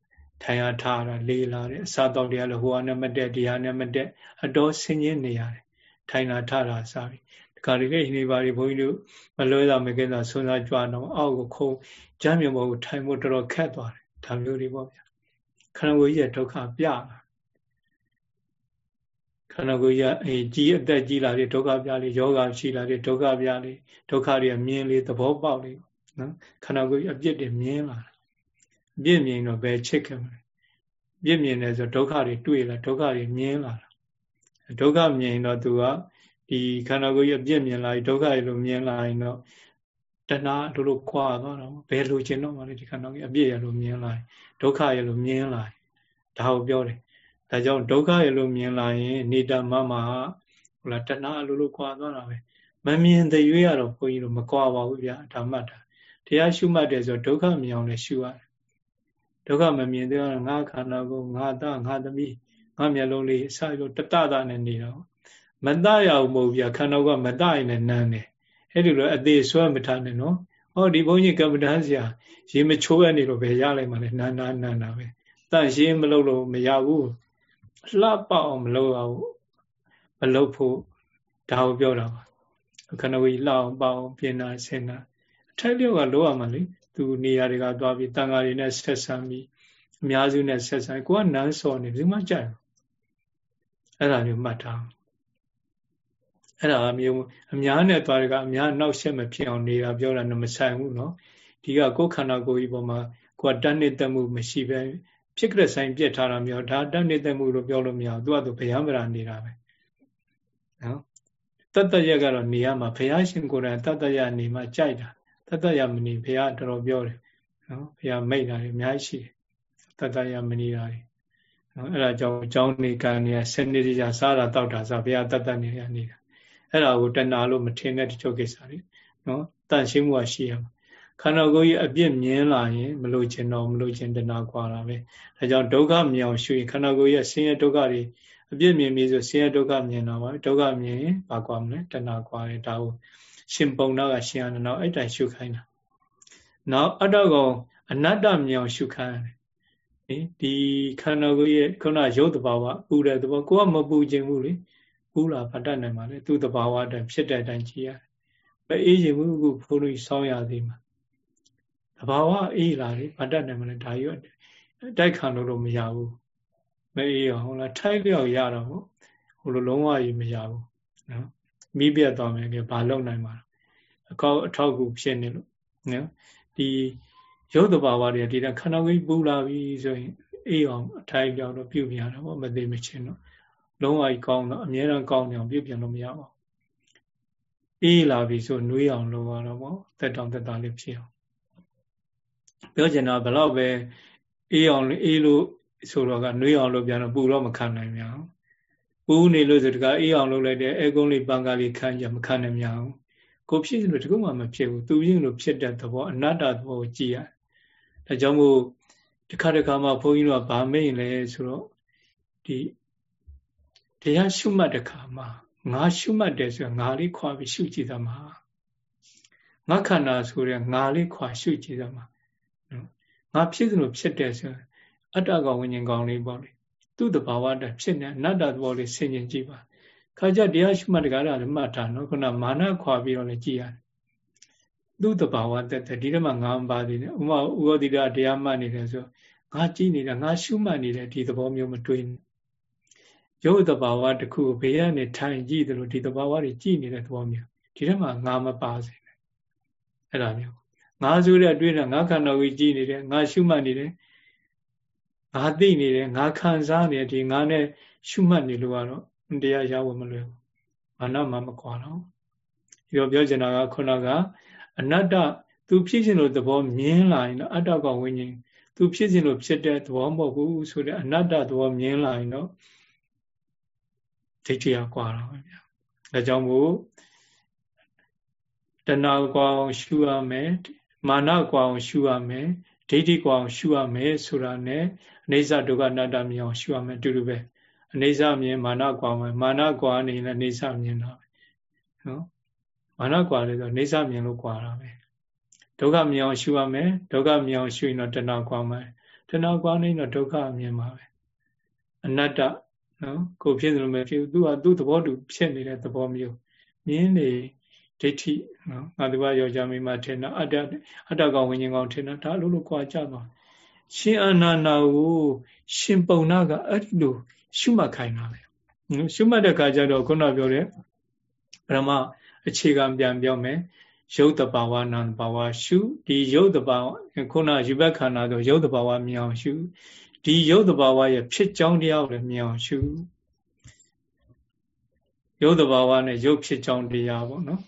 ထိုင်ရထားတာလေးလာတယ်အစာတောက်တရားလည်းဟိုဟာနဲ့မတက်တရားနဲ့မတက်အတော်ဆင်ញင်နေရတယ်ထိုင်လာထားတာစပြီဒီကရီကိနေပါရီဘုန်းကြီးတို့မလွဲတာမကဲတာဆွမ်းစားကြွားတော့အောက်ကိုခုံကြမ်းမြေပေါ်ကိုထိုင်ဖို့တော်တော်ခက်သွားတယ်ဒါမျိုးတွေပေါ့ဗျာခန္ဓာကိုယ်ကြီးရဲ့ဒုက္ခပြလာခန္ဓာကိုယ်ကြီးအဲကြီးအသက်ကြီးလာတဲ့ဒုက္ခပြလေယောဂရှိလာတဲ့ဒုက္ခပြလေဒုက္ခတွေမြင်လေသဘောပေါက်လေနော်ခန္ဓာကိုယ်ကြီးအပြစ်တွေမြင်လာအ ပြစ်မြင်တော့ဘယ်ချစ်ခဲ့မလဲပြစ်မြင်တယ်ဆိုဒုက္ခတွေတွေ့လာဒုက္ခတွေမြင်လာဒုက္ခမြင်တော့သူကဒီခန္ဓာကိုယ်ကြီးအပြစ်မြင်လာဒုက္ခတွေလို့မြင်လာရင်တော့တဏှာတို့လို့ခွာသွားတော့ဘယ်လိုချင်တော့မှလဲဒီခန္ဓာကြီးအပြည့်ရလို့မြင်လာဒုက္ခရလို့မြင်လာဒါကိုပြောတယ်ဒါကြောင့်ဒုက္ခရလို့မြင်လာရင်နေတမမဟိုလားတဏှာလိုလိုခွာသွားတာပဲမမြင်တဲ့ရွေးရတော့ဘုန်းကြီးတို့မကွာပါဘူးဗျာဒါမှတ်တာတရားရှုမှတ်တယ်ဆိုဒုက္ခမြင်အောင်လည်းရှုရတယ် ဒုက္ခမမြင်သေးတော့ငါခန္ဓာကိုငါသားငါသမီးငါမျက်လုံးလေးအစလိုတတတာနဲ့နေတော့မတရအောင်မဟုတ်ဗျာခန္ဓာကမတရင်လည်းနန်းတယ်အဲ့ဒီလိုအသေးဆွဲမထားနဲ့နော်ဟောဒီဘုန်းကြီးကမ္မဋ္ဌာန်းဆရာရေမချိုးရနေလို့ပဲရလိုက်မှလဲနာနာနာနာပဲတန့်ရှင်းမလုပ်လို့မရဘူးလှပအောင်မလုပ်အောင်မလုပ်ဖို့ဒါကိုပြောတာပါခဏဝီလှအောင်ပအောင်ပြင်နာဆင်နာအထက်လျောက်ကလိုရမှာလေ သူနေရာတွေကသွားပြီးတန်ဃာတွေနဲ့ဆက်ဆံပြီးအများစုနဲ့ဆက်ဆံကိုကနန်းစော်နေဘယ်မှကြိုက်အဲ့ဒါမျိုးမှတ်ထားအဲ့ဒါမျိုးအများနဲ့သွားတယ်ကအများနောက်ဆက်မဖြစ်အောင်နေတာပြောတာမဆိုင်ဘူးเนาะဒီကကိုယ်ခန္ဓာကိုယ်ကြီးပေါ်မှာကိုယ်တတ်နေတတ်မှုမရှိပဲဖြစ်ကြတဲ့ဆိုင်ပြက်ထားတာမျိုးဒါတတ်နေတတ်မှုလို့ပြောလို့မရဘူးသူကသူဘယံဗရာနေတာပဲနော်တတ္တရကတော့နေရမှာဘုရားရှင်ကိုယ်တိုင်တတ္တရနေမှာကြိုက်တာ တတ္တရမနေဘုရားတော်တော်ပြောတယ်နော်ဘုရားမိတ်တာတွေအများကြီးရှိတယ်တတ္တရမနေတာတွေနော်အဲ့ဒါကြောင့်အကြောင်းနေကံနေစနေကြစားတာတောက်တာစားဘုရားတတ္တနေရနေတာအဲ့ဒါကိုတဏှာလို့မထင်တဲ့တချို့ကိစ္စတွေနော်တန်ရှင်းမှုရှိရမှာခန္ဓာကိုယ်ကြီးအပြစ်မြင်လာရင်မလို့ခြင်းတော့မလို့ခြင်းတဏှာကွာတာပဲဒါကြောင့်ဒုက္ခမြင်အောင်ရှုရင်ခန္ဓာကိုယ်ရဲ့ဆင်းရဲဒုက္ခတွေအပြစ်မြင်ပြီဆိုဆင်းရဲဒုက္ခမြင်တော့ပါဒုက္ခမြင်ရင်ဘာကွာမလဲတဏှာကွာတယ်ဒါကို ရှင်ပုံနာကရှင်ရတော့အဲ့တိုင်ရှုခိုင်းတာနောက်အတ္တကောင်အနတ္တမြင်အောင်ရှုခိုင်းတယ်ဒီခန္ဓာကိုယ်ရဲ့ခုနရုပ်တဘာဝပူတဲ့သဘောကိုကမပူခြင်းဘူးလေပူလာဗတ်တတ်နိုင်ပါလေသူ့တဘာဝအတိုင်းဖြစ်တဲ့အတိုင်းကြည့်ရတယ်မအေးရင်ဘူးခုဘုန်းကြီးဆောင်းရသေးမှာတဘာဝအေးလာလေဗတ်တတ်နိုင်မလဲဒါကြီးတိုက်ခံလို့တော့မရဘူးမအေးအောင်ဟုတ်လားထိုက်လျောက်ရတော့ဟိုလိုလုံးဝကြီးမရဘူးနော် မိပြတ်သွားမယ်ကဘာလုံနိုင်မှာအကောက်အထောက်ကူဖြစ်နေလို့နော်ဒီရုပ်တဘာဝတွေဒီကခန္ဓာကိုယ်ပူလာပြီဆိုရင်အေးအောင်အထိုက်လျောက်တော့ပြုတ်ပြရတာပေါ့မသိမချင်းတော့လုံးဝကြီးကောင်းတော့အမြဲတမ်းကောင်းနေအောင်ပြုပြင်လို့မရပါဘူးအေးလာပြီဆိုနှွေးအောင်လုပ်ရတော့ပေါ့တက်တောင်တက်တာလေးဖြစ်အောင်ပြောချင်တာဘလောက်ပဲအေးအောင်အေးလို့ဆိုတော့ကနှွေးအောင်လုပ်ပြန်တော့ပူတော့မခံနိုင်မြအောင် ပူနေလို့ဆိုတကအေးအောင်လုပ်လိုက်တဲ့အဲကုန်းလေးပန်းကားလေးခံကြမခံနိုင်မြအောင်ကိုဖြစ်လို့တကုမှမဖြစ်ဘူးသူရင်းလို့ဖြစ်တဲ့သဘောအနတ္တသဘောကိုကြည့်ရဒါကြောင့်မို့တစ်ခါတစ်ခါမှဘုန်းကြီးတို့ကဗာမိတ်လဲဆိုတော့ဒီတရားရှုမှတ်တဲ့ခါမှာငါရှုမှတ်တယ်ဆိုရင်ငါလေးခွာပြီးရှုကြည့်သမှာငါခန္ဓာဆိုတဲ့ငါလေးခွာရှုကြည့်သမှာနော်ငါဖြစ်သလိုဖြစ်တယ်ဆိုရင်အတ္တကောင်ဝိညာဉ်ကောင်လေးပေါ့လေ သူ့တဘာဝတည်းဖြစ်နေအနတ္တသဘောလေးဆင်ញင်ကြည့်ပါခါကြတရားရှုမှတ်တကားလည်းမှတ်တာနော်ခုနမာနခွာပြီးတော့လည်းကြည့်ရတယ်သူ့တဘာဝတက်တယ်ဒီထဲမှာငါမပါသေးတယ်ဥမာဥရောတိတတရားမှတ်နေတယ်ဆိုငါကြည့်နေတာငါရှုမှတ်နေတယ်ဒီသဘောမျိုးမတွေးနဲ့ရုပ်တဘာဝတစ်ခုဘေးကနေထိုင်ကြည့်တယ်လို့ဒီတဘာဝတွေကြည့်နေတဲ့သဘောမျိုးဒီထဲမှာငါမပါစေနဲ့အဲ့ဒါမျိုးငါဆိုတဲ့တွေးတာငါခန္ဓာကိုကြည့်နေတယ်ငါရှုမှတ်နေတယ် ငါသိနေတယ်ငါခံစားနေတယ်ဒီငါနဲ့ရှုမှတ်နေလို့ကတော့တရားရဝမလွယ်ဘူးဘာနာမှမကွာတော့ဒီတော့ပြောချင်တာကခုနကအနတ္တသူဖြစ်ခြင်းလို့သဘောမြင်လာရင်တော့အတ္တကောင်ဝိညာဉ်သူဖြစ်ခြင်းလို့ဖြစ်တဲ့သဘောမဟုတ်ဘူးဆိုတဲ့အနတ္တသဘောမြင်လာရင်တော့ဒိဋ္ဌိကကွာတော့ဗျာဒါကြောင့်မို့တဏှာကွာအောင်ရှုရမယ်မာနကွာအောင်ရှုရမယ်ဒိဋ္ဌိကွာအောင်ရှုရမယ်ဆိုတာနဲ့ အနေစာဒုက္ခအနတ္တမြင်အောင်ရှုရမယ်အတူတူပဲအနေစာမြင်မာနကွာမယ်မာနကွာနေလည်းအနေစာမြင်တာပဲနော်မာနကွာလေဆိုအနေစာမြင်လို့ကွာတာပဲဒုက္ခမြင်အောင်ရှုရမယ်ဒုက္ခမြင်အောင်ရှုရင်တော့တဏှာကွာမယ်တဏှာကွာနေတော့ဒုက္ခမြင်ပါပဲအနတ္တနော်ကိုဖြစ်တယ်လို့မဖြစ်ဘူးသူကသူ့သဘောတူဖြစ်နေတဲ့သဘောမျိုးမြင်နေဒိဋ္ဌိနော်ငါသူကယောက်ျားမိန်းမထင်တာအတ္တအတ္တကောင်ဝိညာဉ်ကောင်ထင်တာဒါလို့လို့ကြွားကြသွား ရှင်အနန္ဒာကိုရှင်ပုံနာကအဲ့ဒီလိုရှုမှတ်ခိုင်းတာပဲရှုမှတ်တဲ့ခါကျတော့ခုနပြောတဲ့ပရမအခြေခံပြန်ပြောမယ်ရုပ်တဘာဝနာတဘာဝရှုဒီရုပ်တဘာဝခုနယူဘက်ခန္ဓာဆိုရုပ်တဘာဝမြင်အောင်ရှုဒီရုပ်တဘာဝရဲ့ဖြစ်ကြောင်းတရားကိုလည်းမြင်အောင်ရှုရုပ်တဘာဝနဲ့ရုပ်ဖြစ်ကြောင်းတရားပေါ့နော်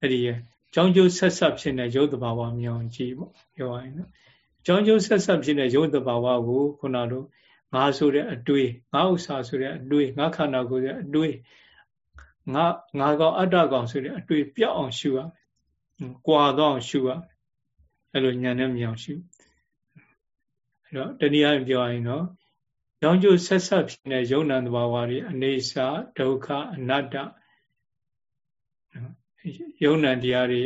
အဲ့ဒီရဲ့ကြောင်းကျိုးဆက်ဆက်ဖြစ်တဲ့ရုပ်တဘာဝမြင်အောင်ကြည့်ပေါ့ပြောရရင်နော် ကြောင်းကျိုးဆက်ဆက်ဖြစ်တဲ့ရုပ်တဘာဝကိုခုနတို့ငါဆိုတဲ့အတွေ့ငါဥစ္စာဆိုတဲ့အတွေ့ငါခန္ဓာကိုယ်ရဲ့အတွေ့ငါငါကောင်အတ္တကောင်ဆိုတဲ့အတွေ့ပြောက်အောင်ရှုရမယ်။ကြွာတော့အောင်ရှုရမယ်။အဲ့လိုဉာဏ်နဲ့မြင်အောင်ရှု။အဲ့တော့တနည်းအားဖြင့်ပြောရရင်တော့ကြောင်းကျိုးဆက်ဆက်ဖြစ်တဲ့ယုံနာတဘာဝတွေအနေစာဒုက္ခအနတ္တယုံနာတရားတွေ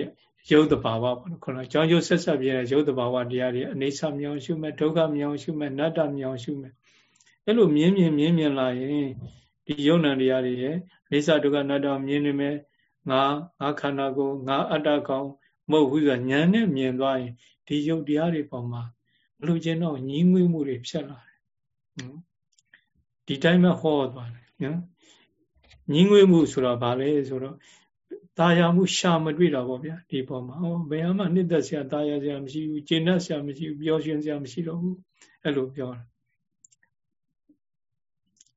ရုပ်တဘာဝပေါ့နော်ခုနကြောင်းကျိုးဆက်ဆက်ပြတဲ့ရုပ်တဘာဝတရားတွေအနေစာမြောင်ရှုမဲ့ဒုက္ခမြောင်ရှုမဲ့နတ္တမြောင်ရှုမဲ့အဲ့လိုမြင်မြင်မြင်မြင်လာရင်ဒီယုံနာတရားတွေရဲ့အိသဒုက္ခနတ္တမြင်နေမယ်ငါငါခန္ဓာကိုငါအတ္တကောင်မဟုတ်ဘူးဆိုတာဉာဏ်နဲ့မြင်သွားရင်ဒီယုတ်တရားတွေပေါ်မှာမလို့ခြင်းတော့ညီးငွေးမှုတွေဖြစ်လာတယ်ဒီတိုင်းပဲဟောသွားတယ်နော်ညီးငွေးမှုဆိုတော့ဗာလဲဆိုတော့ ตาယာမှုရှာမတွေ့တာပေါ့ဗျာဒီပေါ်မှာဟောဘယ်မှနှစ်သက်စရာตาယာစရာမရှိဘူးကျင့်တတ်စရာမရှိဘူးပျော်ရွှင်စရာမရှိတော့ဘူးအဲ့လိုပြောတာ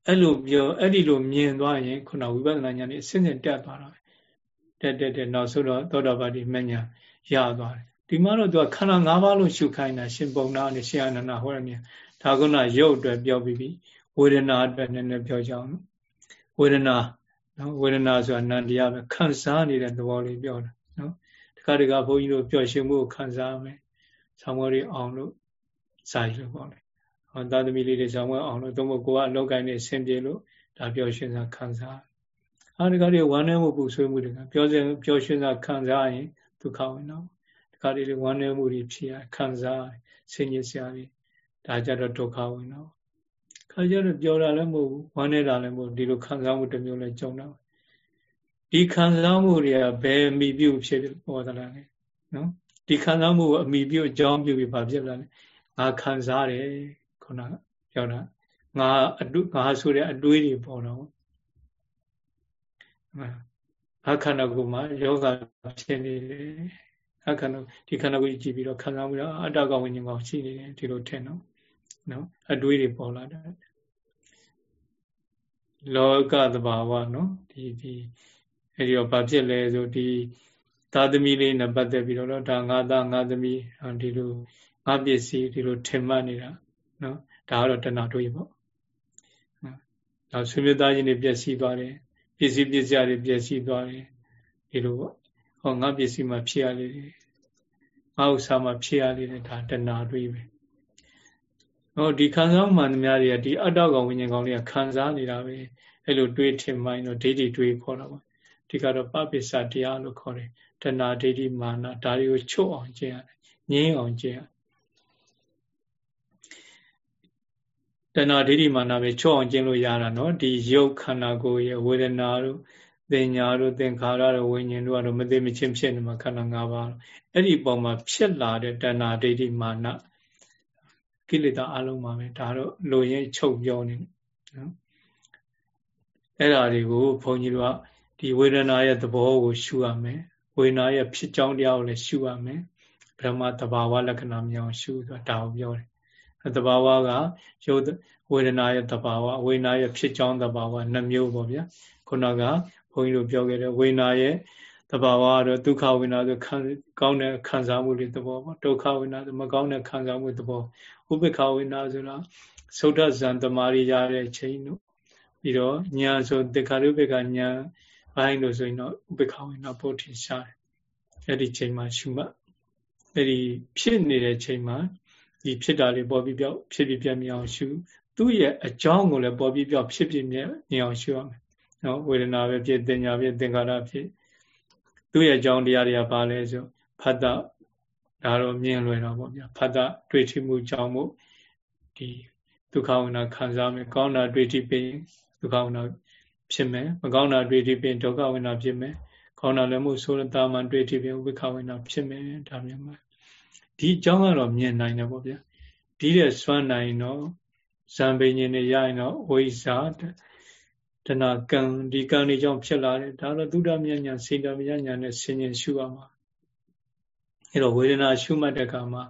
အဲ့လိုပြောအဲ့ဒီလိုမြင်သွားရင်ခုနဝိပဿနာဉာဏ်นี่အစဉ်စဉ်တက်သွားတာပဲတက်တက်တက်နောက်ဆုံးတော့သောတာပတိမညာရသွားတယ်ဒီမှာတော့သူကခန္ဓာ၅ပါးလို့ရှုခိုင်းတာရှင်ပုံနာနဲ့ရှင်အနန္ဒဟောရမြင်ဒါကုဏရုပ်အတွက်ပြောပြီးပြီဝေဒနာအတွက်နည်းနည်းပြောကြအောင်နော်ဝေဒနာ နော်ဝေဒနာဆိုတာနန္တရားပဲခံစားနေတဲ့သဘောလေးပြောတာနော်တခါတခါဘုန်းကြီးတို့ပျော်ရွှင်မှုကိုခံစားမယ်ဆောင်းမရီအောင်လို့စာရလို့ပေါ့လေဟောသာသမီလေးတွေဆောင်းမအောင်လို့သုံးဖို့ကိုကအလောက်ကိုင်းနေဆင်ပြေလို့ဒါပျော်ရွှင်စွာခံစားအားတခါတည်းဝမ်းနည်းမှုပူဆွေးမှုတွေကပျော်စင်ပျော်ရွှင်စွာခံစားရင်ဒုက္ခဝင်တော့တခါတည်းဝမ်းနည်းမှုတွေဖြစ်ရခံစားဆင်ញစရာတွေဒါကြတော့ဒုက္ခဝင်တော့ ခါကျတော့ပျော်တာလည်းမဟုတ်ဘူးဝမ်းနေတာလည်းမဟုတ်ဒီလိုခံစားမှုတစ်မျိုးလည်းကြုံတော့ဒီခံစားမှုတွေကဘယ်အမိပြုဖြစ်ပေါ်သလားလဲနော်ဒီခံစားမှုကိုအမိပြုအကြောင်းပြုပြီးဘာဖြစ်လာလဲငါခံစားတယ်ခုနပြောတာငါအတုငါဆိုတဲ့အတွေးတွေပေါ်တော့အခန္ဓာကိုယ်မှာယောဂဖြစ်နေတယ်အခန္ဓာဒီခန္ဓာကိုယ်ကြည့်ပြီးတော့ခံစားမှုတော့အတ္တကောင်ဝိညာဉ်ကောင်ရှိနေတယ်ဒီလိုထင်တော့ နော်အတွေးတွေပေါ်လာတယ်လောကသဘာဝနော်ဒီဒီအဲဒီတော့ဘာဖြစ်လဲဆိုဒီသာသမီလေးနဲ့ပတ်သက်ပြီးတော့ဒါငါသားငါသမီးဒီလိုငါပစ္စည်းဒီလိုထင်မှတ်နေတာနော်ဒါကတော့တဏှာတွေးပေါ့နောက်ဆွေမျိုးသားချင်းတွေပျက်စီးသွားတယ်ပစ္စည်းပစ္စည်းတွေပျက်စီးသွားတယ်ဒီလိုပေါ့ဟောငါပစ္စည်းမှာဖြစ်ရလေတယ်ငါဥစ္စာမှာဖြစ်ရလေတယ်ဒါတဏှာတွေးပဲ ဟောဒီခံစားမှန်သမျှတွေကဒီအတ္တကောင်ဝိညာဉ်ကောင်တွေကခံစားနေတာပဲအဲ့လိုတွေးထင်မှန်းတော့ဒိဋ္ဌိတွေးခေါ်တာပေါ့ဒီကတော့ပပိစ္ဆတရားလို့ခေါ်တယ်တဏှာဒိဋ္ဌိမာနဒါတွေကိုချုပ်အောင်ကျင့်ရတယ်ငြင်းအောင်ကျင့်ရတဏှာဒိဋ္ဌိမာနပဲချုပ်အောင်ကျင့်လို့ရတာနော်ဒီရုပ်ခန္ဓာကိုယ်ရဲ့ဝေဒနာတို့သင်ညာတို့သင်္ခါရတို့ဝိညာဉ်တို့ကတော့မသိမချင်းဖြစ်နေမှာခန္ဓာ၅ပါးအဲ့ဒီပုံမှာဖြစ်လာတဲ့တဏှာဒိဋ္ဌိမာန ကိလေသာအလုံးပါပဲဒါတော့လိုရင်ချုပ်ပြောနေနော်အဲ့ဓာတွေကိုဘုန်းကြီးတို့ကဒီဝေဒနာရဲ့သဘောကိုရှုရမယ်ဝေဒနာရဲ့ဖြစ်ကြောင်းတရားကိုလည်းရှုရမယ်ဗြဟ္မတဘာဝလက္ခဏာမြောင်ရှုဆိုတာဒါကိုပြောတယ်တဘာဝကရုပ်ဝေဒနာရဲ့တဘာဝဝေဒနာရဲ့ဖြစ်ကြောင်းတဘာဝနှမျိုးပေါ့ဗျာခုနကဘုန်းကြီးတို့ပြောခဲ့တဲ့ဝေဒနာရဲ့ တဘာဝကတော့ဒုက္ခဝေဒနာဆိုခံကောင်းတဲ့ခံစားမှုတွေသဘောပေါ့ဒုက္ခဝေဒနာဆိုမကောင်းတဲ့ခံစားမှုသဘောဥပေက္ခဝေဒနာဆိုတာသုဒ္ဓဇံတမာရီရတဲ့ချိန်တို့ပြီးတော့ညာဆိုတေခါရုပေကညာဘိုင်းလို့ဆိုရင်တော့ဥပေက္ခဝေဒနာပို့ထင်ရှားတယ်အဲ့ဒီချိန်မှာရှုမှတ်အဲ့ဒီဖြစ်နေတဲ့ချိန်မှာဒီဖြစ်တာလေးပေါ်ပြီးပြောက်ဖြစ်ပြီးပြတ်မြအောင်ရှုသူ့ရဲ့အကြောင်းကိုလည်းပေါ်ပြီးပြောက်ဖြစ်ပြီးမြတ်မြအောင်ရှုရမယ်နော်ဝေဒနာပဲဖြစ်တင်ညာဖြစ်သင်္ခါရဖြစ် သူ့ရဲ့အကြောင်းတရားတွေကဘာလဲဆိုဖတ်တာဒါတော့မြင်လွယ်တော့ပေါ့ဗျာဖတ်တာတွေ့ထိမှုကြောင့်မို့ဒီဒုက္ခဝိနာခံစားမယ်ကောင်းတာတွေ့ထိပြီးဒုက္ခဝိနာဖြစ်မယ်မကောင်းတာတွေ့ထိပြီးဒုက္ခဝိနာဖြစ်မယ်ကောင်းတာလည်းမို့ဆိုရတာမှတွေ့ထိပြီးဥပ္ပခဝိနာဖြစ်မယ်ဒါမျိုးမှာဒီအကြောင်းကတော့မြင်နိုင်တယ်ပေါ့ဗျာဒီတဲ့စွမ်းနိုင်တော့ဇံပိညင်နေရရင်တော့ဝိဇာ တဏကံဒီကံတွေကြောင့်ဖြစ်လာတယ်ဒါတော့သုဒ္ဓမြညာစေတမြညာနဲ့ဆင်ញင်ရှုရမှာအဲတော့ဝေဒနာရှုမှတ်တဲ့အခါမှာ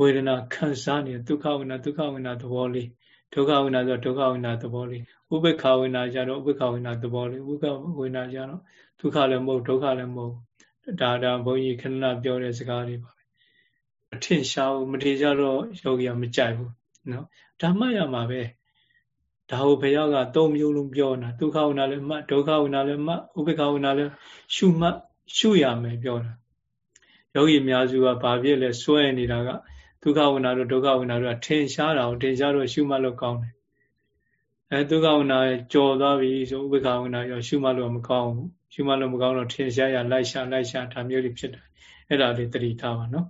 ဝေဒနာခံစားနေဒုက္ခဝေဒနာဒုက္ခဝေဒနာသဘောလေးဒုက္ခဝေဒနာဆိုဒုက္ခဝေဒနာသဘောလေးဥပ္ပခဝေဒနာကြတော့ဥပ္ပခဝေဒနာသဘောလေးဥပ္ပဝေဒနာကြတော့ဒုက္ခလည်းမဟုတ်ဒုက္ခလည်းမဟုတ်ဒါဒါဘုန်းကြီးခဏပြောတဲ့စကားတွေပါအထင်ရှားဘူးမထေကြတော့ယောဂီကမကြိုက်ဘူးနော်ဒါမှတ်ရမှာပဲ ဒါကိုဘုရားကသုံးမျိုးလုံးပြောတာဒုက္ခဝိနာလည်းမှတ်ဒုက္ခဝိနာလည်းမှတ်ဥပေက္ခဝိနာလည်းရှုမှတ်ရှုရမယ်ပြောတာယောဂီအများစုကဘာဖြစ်လဲစွဲနေတာကဒုက္ခဝိနာတို့ဒုက္ခဝိနာတို့ကထင်ရှားတာကိုထင်ရှားတော့ရှုမှတ်လို့ကောင်းတယ်အဲဒုက္ခဝိနာကြော်သွားပြီဆိုဥပေက္ခဝိနာရောရှုမှတ်လို့မကောင်းဘူးရှုမှတ်လို့မကောင်းတော့ထင်ရှားရလိုက်ရှာလိုက်ရှာဒါမျိုးတွေဖြစ်တယ်အဲ့ဒါလေးသတိထားပါနော်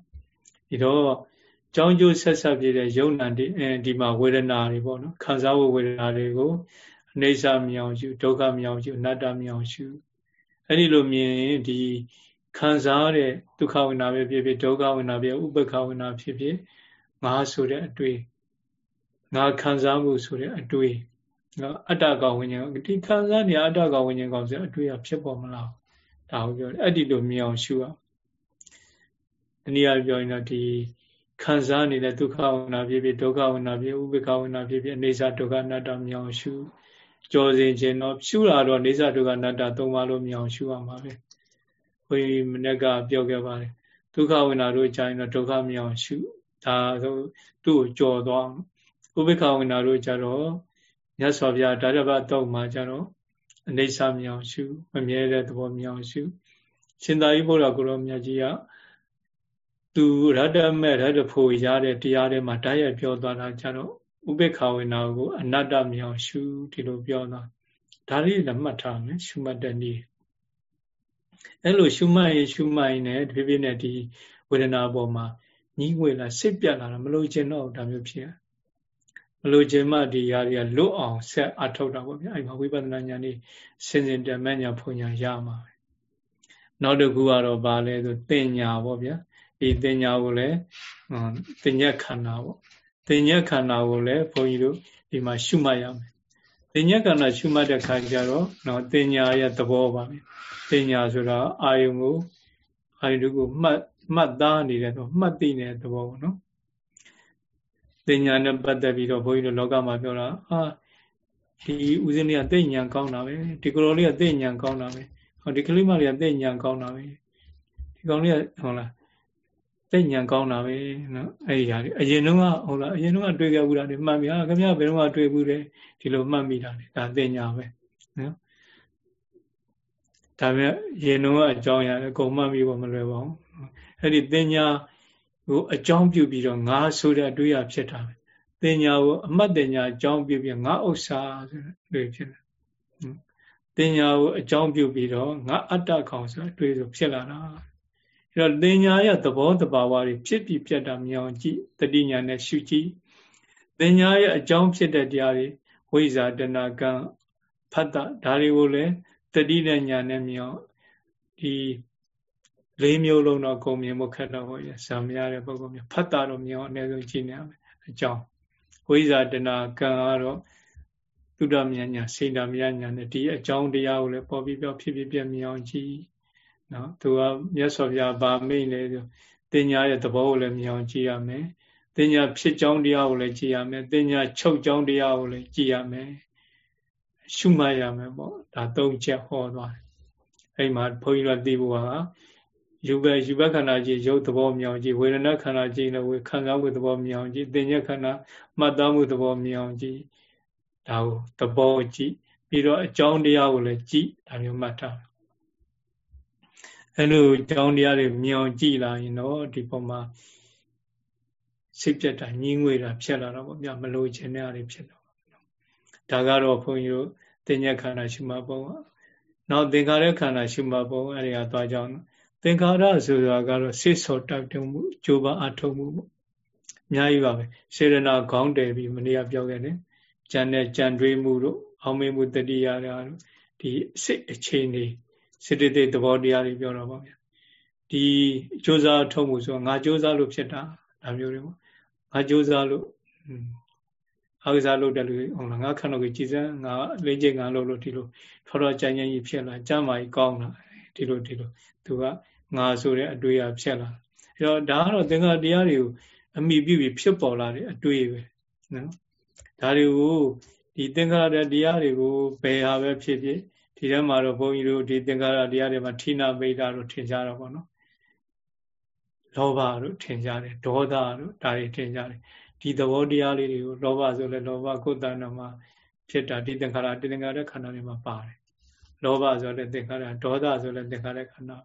ဒီတော့ ကြောင်းကျိုးဆက်ဆက်ပြည့်တဲ့ယုံနာဒီဒီမှာဝေဒနာတွေပေါ့နော်ခံစားဖို့ဝေဒနာတွေကိုအနေစာမြောင်ရှုဒုက္ခမြောင်ရှုအနတ္တမြောင်ရှုအဲ့ဒီလိုမြင်ရင်ဒီခံစားတဲ့ဒုက္ခဝေဒနာပဲဖြစ်ဖြစ်ဒုက္ခဝေဒနာဖြစ်ဥပ္ပခဝေဒနာဖြစ်ဖြစ်ငါဆိုတဲ့အတွေ့ငါခံစားမှုဆိုတဲ့အတွေ့နော်အတ္တကောင်ဝိညာဉ်ဒီခံစားနေအတ္တကောင်ဝိညာဉ်ကောင်ဆိုအတွေ့အဖြစ်ပေါ်မလားဒါကိုပြောတယ်အဲ့ဒီလိုမြင်အောင်ရှုအောင်တနည်းအားပြောရင်တော့ဒီ ခံစားနေတဲ့ဒုက္ခဝိနာဖြစ်ဖြစ်ဒုက္ခဝိနာဖြစ်ဥပေက္ခဝိနာဖြစ်ဖြစ်အနေစာဒုက္ခအနတ္တမြောင်ရှုကြော်စင်ခြင်းတော့ရှုတာတော့အနေစာဒုက္ခအနတ္တသုံးပါလို့မြောင်ရှုရမှာပဲဘုရားမနေ့ကပြောခဲ့ပါတယ်ဒုက္ခဝိနာတို့ကြာရင်တော့ဒုက္ခမြောင်ရှုဒါဆိုသူ့ကိုကြော်သွားဥပေက္ခဝိနာတို့ကြတော့မြတ်စွာဘုရားဒါရဘတော့မှာကြတော့အနေစာမြောင်ရှုမမြဲတဲ့သဘောမြောင်ရှုရှင်သာရိပုတ္တရာကိုရောမြတ်ကြီးက သူရတ္တမဲ့ရတ္တဖို့ရတဲ့တရားတွေမှာတိုက်ရိုက်ပြောသွားတာကြတော့ဥပေက္ခဝေနာကို အနတ္တမြောင်ရှုဒီလိုပြောတာဒါလေးလည်းမှတ်ထားမယ်ရှုမှတ်တဲ့နည်းအဲ့လိုရှုမှတ်ရင်ရှုမှတ်ရင်လည်းဒီပြည့်နဲ့ဒီဝေဒနာပေါ်မှာညီးငွေလာစိတ်ပြတ်လာတာမလို့ခြင်းတော့ဒါမျိုးဖြစ်ရမလို့ခြင်းမှဒီຢာတွေကလွတ်အောင်ဆက်အထောက်တာပေါ့ဗျာအဲ့မှာဝိပဿနာဉာဏ်นี่စင်စင်တမဉာဏ်ဖွညာရမှာပဲနောက်တစ်ခုကတော့ဗာလဲဆိုတင်ညာပေါ့ဗျာ ဒီတင်ညာကိုလည်းတင်ညက်ခန္ဓာပေါ့တင်ညက်ခန္ဓာကိုလည်းဘုန်းကြီးတို့ဒီမှာရှုမှတ်ရမယ်တင်ညက်ခန္ဓာရှုမှတ်တဲ့ခါကျတော့နော်တင်ညာရဲ့သဘောပါပဲတင်ညာဆိုတာအာယုံကိုအာယုံကိုမှတ်မှတ်သားနေတဲ့တော့မှတ်သိနေတဲ့သဘောပေါ့နော်တင်ညာနဲ့ပတ်သက်ပြီးတော့ဘုန်းကြီးတို့လောကမှာပြောတာအာဒီဦးဇင်းလေးကသိဉာဏ်ကောင်းတာပဲဒီကလေးလေးကသိဉာဏ်ကောင်းတာပဲဟောဒီကလေးမလေးကသိဉာဏ်ကောင်းတာပဲဒီကောင်လေးကဟုတ်လား သိဉာဏ်ကောင်းတာပဲနော်အဲ့ဒီဟာတွေအရင်တုန်းကဟုတ်လားအရင်တုန်းကတွေ့ခဲ့ဘူးတာတွေမှတ်မိဟာခင်ဗျားဘယ်တော့မှတွေ့ဘူးလဲဒီလိုမှတ်မိတာလေဒါသိဉာဏ်ပဲနော်ဒါပေမဲ့ရင်တုန်းကအကြောင်းရတယ်အကုန်မှတ်မိဖို့မလွယ်ပါဘူးအဲ့ဒီသိဉာဏ်ကိုအကြောင်းပြုပြီးတော့ငါဆိုတဲ့အတွေ့အဖြစ်တာပဲသိဉာဏ်ကိုအမှတ်သိဉာဏ်အကြောင်းပြုပြီးငါဥစ္စာဆိုတဲ့တွေ့ဖြစ်တယ်သိဉာဏ်ကိုအကြောင်းပြုပြီးတော့ငါအတ္တကောင်ဆိုတဲ့အတွေ့ဆိုဖြစ်လာတာ အဲ့တော့တင်ညာရဲ့သဘောတဘာဝတွေဖြစ်ပြီးပြတ်တာမြောင်ကြည့်တတိညာနဲ့ရှုကြည့်တင်ညာရဲ့အကြောင်းဖြစ်တဲ့တရားတွေဝိဇာတဏကံဖတ်တာဒါတွေကိုလည်းတတိနဲ့ညာနဲ့မြောင်ဒီလေးမျိုးလုံးတော့ကုန်မြင်ဖို့ခက်တော့ဘောရဇာမရတဲ့ပုဂ္ဂိုလ်မျိုးဖတ်တာတော့မြောင်အနည်းဆုံးကြည့်နေရမယ်အကြောင်းဝိဇာတနာကံကတော့သုဒ္ဓမြညာစေတမြညာနဲ့ဒီအကြောင်းတရားကိုလည်းပေါ်ပြီးပြောဖြစ်ဖြစ်ပြမြောင်ကြည့် နော်သူကမြတ်စွာဘုရားဗာမိတ်လေတင်ညာရဲ့သဘောကိုလည်းမြောင်ကြည့်ရမယ်တင်ညာဖြစ်ကြောင်းတရားကိုလည်းကြည့်ရမယ်တင်ညာချုပ်ကြောင်းတရားကိုလည်းကြည့်ရမယ်ရှုမှတ်ရမယ်ပေါ့ဒါသုံးချက်ဟောသွားတယ်အဲ့မှာဘုန်းကြီးတို့သိဖို့ဟာယူပဲယူဘခန္ဓာကြီးရုပ်သဘောမြောင်ကြည့်ဝေဒနာခန္ဓာကြီးလည်းဝေခံစားမှုသဘောမြောင်ကြည့်တင်ညက်ခန္ဓာမှတ်သားမှုသဘောမြောင်ကြည့်ဒါကိုသဘောကြည့်ပြီးတော့အကြောင်းတရားကိုလည်းကြည့်ဒါမျိုးမှတ်ထား အဲ့လိုအကြောင်းတရားတွေမြောင်ကြည့်လာရင်တော့ဒီပုံမှာစိတ်ပြတ်တာညင်းငွေတာဖြစ်လာတော့ဗောမြမလို့ခြင်းတွေအရဖြစ်တော့ဒါကတော့ဘုန်းကြီးတို့တင်ညက်ခန္ဓာရှိမှပုံနောက်သင်္ခါရခန္ဓာရှိမှပုံအဲ့ဒီကသွားကြောင်းသင်္ခါရဆိုတာကတော့စိတ်ဆောတောက်တုံမှုကြိုးပမ်းအထုံမှုပေါ့အများကြီးပါပဲစေရနာခေါင်းတည်ပြီးမနေ့ကပြောခဲ့တယ်ကြံတဲ့ကြံတွေးမှုတို့အောင်မေမှုတတိယတို့ဒီစိတ်အခြေအနေ စေတသိက်သဘောတရားတွေပြောတော့ပါဗျာဒီစ조사ထုံးမှုဆိုငါစ조사လို့ဖြစ်တာဒါမျိုးတွေပေါ့ငါစ조사လို့အာကစားလုပ်တယ်လို့ဟုတ်လားငါခန္ဓာကိုကြည်စမ်းငါလေးချိန်ငါလုပ်လို့ဒီလိုထောတော်ကြမ်းကြမ်းကြီးဖြစ်လာကြမ်းမာကြီးကောင်းလာဒီလိုဒီလိုသူကငါဆိုတဲ့အတွေ့အဖြစ်လာအဲတော့ဒါကတော့သင်္ခါတရားတွေကိုအမိပြုပြီးဖြစ်ပေါ်လာတဲ့အတွေ့ပဲနော်ဒါတွေကိုဒီသင်္ခါရတရားတွေကိုဘယ်ဟာပဲဖြစ်ဖြစ် ဒီထဲမှာတော့ဘုန်းကြီးတို့ဒီသင်္ခါရတရားတွေမှာဌိနာမိတာတို့ထင်ကြတော့ပေါ့နော်လောဘတို့ထင်ကြတယ်ဒေါသတို့ဒါတွေထင်ကြတယ်ဒီသဘောတရားလေးတွေကိုလောဘဆိုလဲလောဘကိုယ်တဏ္ဍမှာဖြစ်တာဒီသင်္ခါရဒီသင်္ခါရခန္ဓာတွေမှာပါတယ်လောဘဆိုလဲသင်္ခါရဒေါသဆိုလဲသင်္ခါရခန္ဓာ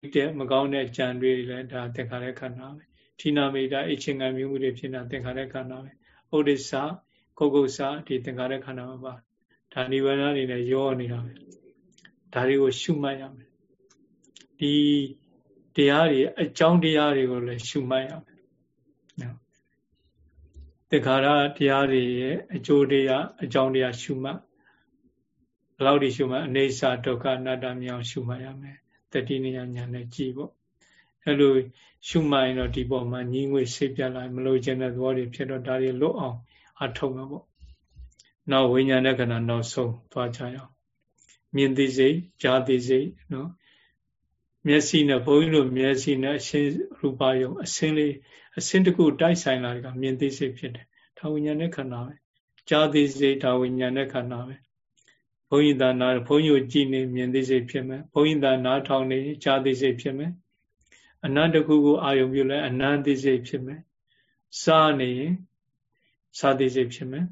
ဒီတဲ့မကောင်းတဲ့ကြံတွေလည်းဒါသင်္ခါရခန္ဓာပဲဌိနာမိတာအချင်းငံမျိုးမှုတွေဖြစ်တာသင်္ခါရခန္ဓာပဲဥဒိစ္စကုတ်ကုတ်စာဒီသင်္ခါရခန္ဓာမှာပါ ဒါနိဗ္ဗာန်အနေနဲ့ရောနေတာပဲဒါတွေကိုရှုမှတ်ရမယ်ဒီတရားတွေအကြောင်းတရားတွေကိုလည်းရှုမှတ်ရမယ်နော်သင်္ခါရတရားတွေရဲ့အကျိုးတရားအကြောင်းတရားရှုမှတ်ဘယ်လောက်ဒီရှုမှတ်အနေစာဒုက္ခအနတ္တမြောင်ရှုမှတ်ရမယ်တတိနိယညာနဲ့ကြည်ပေါ့အဲ့လိုရှုမှတ်ရင်တော့ဒီပေါ်မှာညီငွေစိတ်ပြလာမလို့ခြင်းတဲ့သဘောတွေဖြစ်တော့ဒါတွေလွတ်အောင်အထောက်မှာပေါ့ နောက်ဝိညာဉ်တဲ့ခန္ဓာနောက်ဆုံးသွားကြရအောင်မြင်သိစိတ်ကြားသိစိတ်နော်မျက်စိနဲ့ဘုန်းကြီးတို့မျက်စိနဲ့အရှင်းရူပယုံအစင်းလေးအစင်းတခုတိုက်ဆိုင်လာတာမြင်သိစိတ်ဖြစ်တယ်ဒါဝိညာဉ်နဲ့ခန္ဓာပဲကြားသိစိတ်ဒါဝိညာဉ်နဲ့ခန္ဓာပဲဘုန်းကြီးသာနာဘုန်းကြီးကိုကြည်နေမြင်သိစိတ်ဖြစ်မယ်ဘုန်းကြီးသာနားထောင်နေကြားသိစိတ်ဖြစ်မယ်အနန္တခုကိုအာယုံပြုလဲအနန္တိစိတ်ဖြစ်မယ်စားနေရင်စာသိစိတ်ဖြစ်မယ်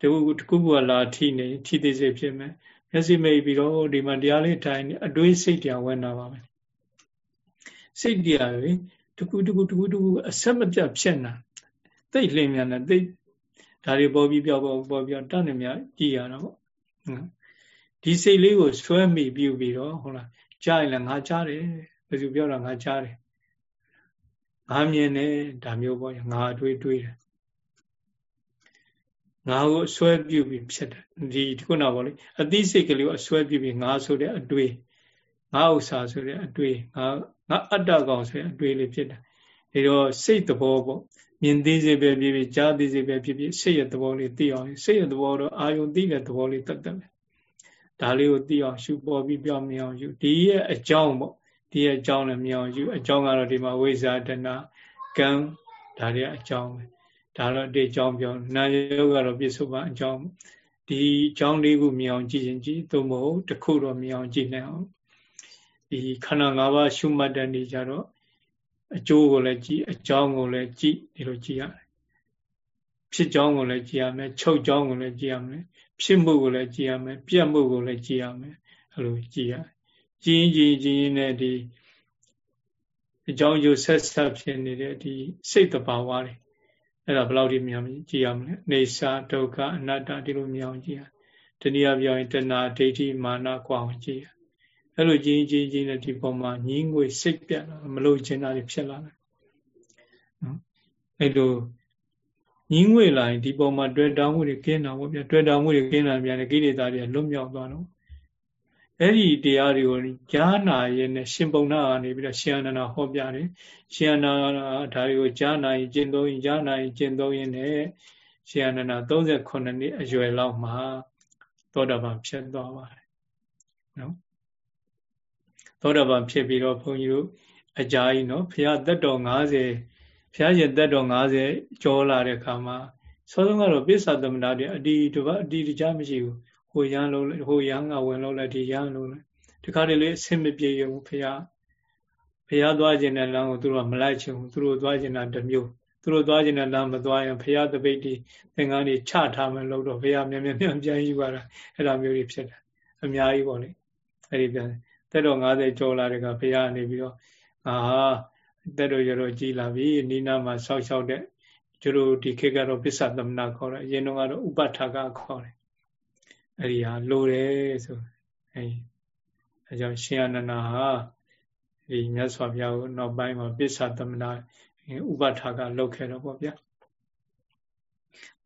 တခုတခုကလာထိနေထိသိစိတ်ဖြစ်မယ်မျက်စိမိတ်ပြီးတော့ဒီမှာတရားလေးထိုင်နေအတွေးစိတ်တရားဝင်လာပါမယ်စိတ်တရားလေတခုတခုတခုတခုအဆက်မပြတ်ဖြစ်နေသိလင်းမြန်နေသိဒါတွေပေါ်ပြီးပြောပေါ်ပေါ်ပြောတတ်နေမြကြည်ရတာပေါ့ဒီစိတ်လေးကိုဆွဲမိပြီးပြီးတော့ဟုတ်လားကြားရင်လည်းငါကြားတယ်ဘယ်သူပြောတာငါကြားတယ်ငါမြင်တယ်ဒါမျိုးပေါ့ငါအတွေးတွေးတယ် ငါကိုအစွဲပြုပြီးဖြစ်တယ်ဒီခုနပေါ့လေအသိစိတ်ကလေးကိုအစွဲပြုပြီးငါဆိုတဲ့အတွေ့ငါဥစ္စာဆိုတဲ့အတွေ့ငါငါအတ္တကောင်ဆိုတဲ့အတွေ့လေးဖြစ်တယ်ဒီတော့စိတ်သဘောပေါ့မြင်သိစေပဲဖြစ်ဖြစ်ကြားသိစေပဲဖြစ်ဖြစ်စိတ်ရဲ့သဘောလေးသိအောင်စိတ်ရဲ့သဘောတော့အာယုံသိတဲ့သဘောလေးတတ်တယ်ဒါလေးကိုသိအောင်ရှုပေါ်ပြီးပြောင်းမြင်အောင်ရှုဒီရဲ့အကြောင်းပေါ့ဒီရဲ့အကြောင်းလည်းမြင်အောင်ရှုအကြောင်းကတော့ဒီမှာဝိဇာတဏကံဒါတွေအကြောင်းပဲ ဒါတော့ဒီအကြောင်းပြောနာယောကတော့ပြစ္ဆုတ်ပါအကြောင်းဒီအကြောင်းလေးခုမြင်အောင်ကြည့်ရင်ကြည့်သို့မဟုတ်တစ်ခုတော့မြင်အောင်ကြည့်နိုင်အောင်ဒီခန္ဓာ၅ပါးရှုမှတ်တဲ့နေကြတော့အကျိုးကိုလည်းကြည့်အကြောင်းကိုလည်းကြည့်ဒီလိုကြည့်ရတယ်ဖြစ်ကြောင်းကိုလည်းကြည့်ရမယ်ချုပ်ကြောင်းကိုလည်းကြည့်ရမယ်ဖြစ်မှုကိုလည်းကြည့်ရမယ်ပြတ်မှုကိုလည်းကြည့်ရမယ်အဲလိုကြည့်ရကြည့်ကြည့်ကြည့်နဲ့ဒီအကြောင်းကျိုးဆက်ဆက်ဖြစ်နေတဲ့ဒီစိတ်တဘာဝတွေ အဲ့ဒါဘယ်လောက်ဒီမြောင်ကြည့်ရမလဲနေစာဒုက္ခအနတ္တဒီလိုမြောင်ကြည့်ရတနည်းအားဖြင့်တဏှာဒိဋ္ဌိမာနကွာအောင်ကြည့်ရအဲ့လိုကြည့်ကြည့်ကြည့်နဲ့ဒီပုံမှာညင်းငွေစိတ်ပြတ်လာမလို့ခြင်းတာတွေဖြစ်လာတယ်နော်အဲ့လိုညင်းငွေလာရင်ဒီပုံမှာတွေ့တာမှုတွေကင်းတာပေါ့ဗျတွေ့တာမှုတွေကင်းလာပြန်တယ်ကိလေသာတွေလွတ်မြောက်သွားတော့ အဲ့ဒီတရားတွေကိုကြားနာရင်နဲ့ရှင်ပုံနာကနေပြီးတော့ရှင်အနန္ဒဟောပြတယ်ရှင်အနန္ဒဒါတွေကိုကြားနာရင်ကျင့်သုံးရင်ကြားနာရင်ကျင့်သုံးရင်နဲ့ရှင်အနန္ဒ38နှစ်အရွယ်လောက်မှာသောတာပန်ဖြစ်သွားပါတယ်နော်သောတာပန်ဖြစ်ပြီးတော့ဘုန်းကြီးတို့အကြာကြီးနော်ဘုရားသက်တော်90ဘုရားရှင်သက်တော်90ကျော်လာတဲ့အခါမှာစောစောကတော့ပိဿသမဏတွေအတီတပတ်အတီတကြမရှိဘူး ဟိုရန်လုံးဟိုရန်ကဝင်လုံးလိုက်ဒီရန်လုံးလိုက်ဒီခါတည်းလေးအဆင်မပြေရုံဘုရားဘုရားသွားခြင်းတဲ့လမ်းကိုသူတို့ကမလိုက်ချင်ဘူးသူတို့သွားခြင်းတာတစ်မျိုးသူတို့သွားခြင်းတဲ့လမ်းမသွားရင်ဘုရားတပိတ်ဒီသင်္ကန်းတွေချထားမယ်လို့တော့ဘုရားမြန်မြန်မြန်ပြန်ယူပါတာအဲ့လိုမျိုးတွေဖြစ်တယ်အများကြီးပေါ့လေအဲ့ဒီပြန်တက်တော်90ကျော်လာတဲ့ကဘုရားနေပြီးတော့အာတက်တော်ရတော့ကြီးလာပြီနိနာမှာဆောက်ရှောက်တဲ့ကျတို့ဒီခေတ်ကတော့ပစ္စသမနာခေါ်တယ်အရင်တော့ကတော့ဥပထာကခေါ်တယ် အဲ့ဒီဟာလိုတယ်ဆိုအဲ့အဲကြောင့်ရှင်အနန္ဒာဟာဒီမြတ်စွာဘုရားကိုနောက်ပိုင်းမှာပစ္စသမနာဥပထာကလောက်ခဲ့တော့ပေါ့ဗျာဥ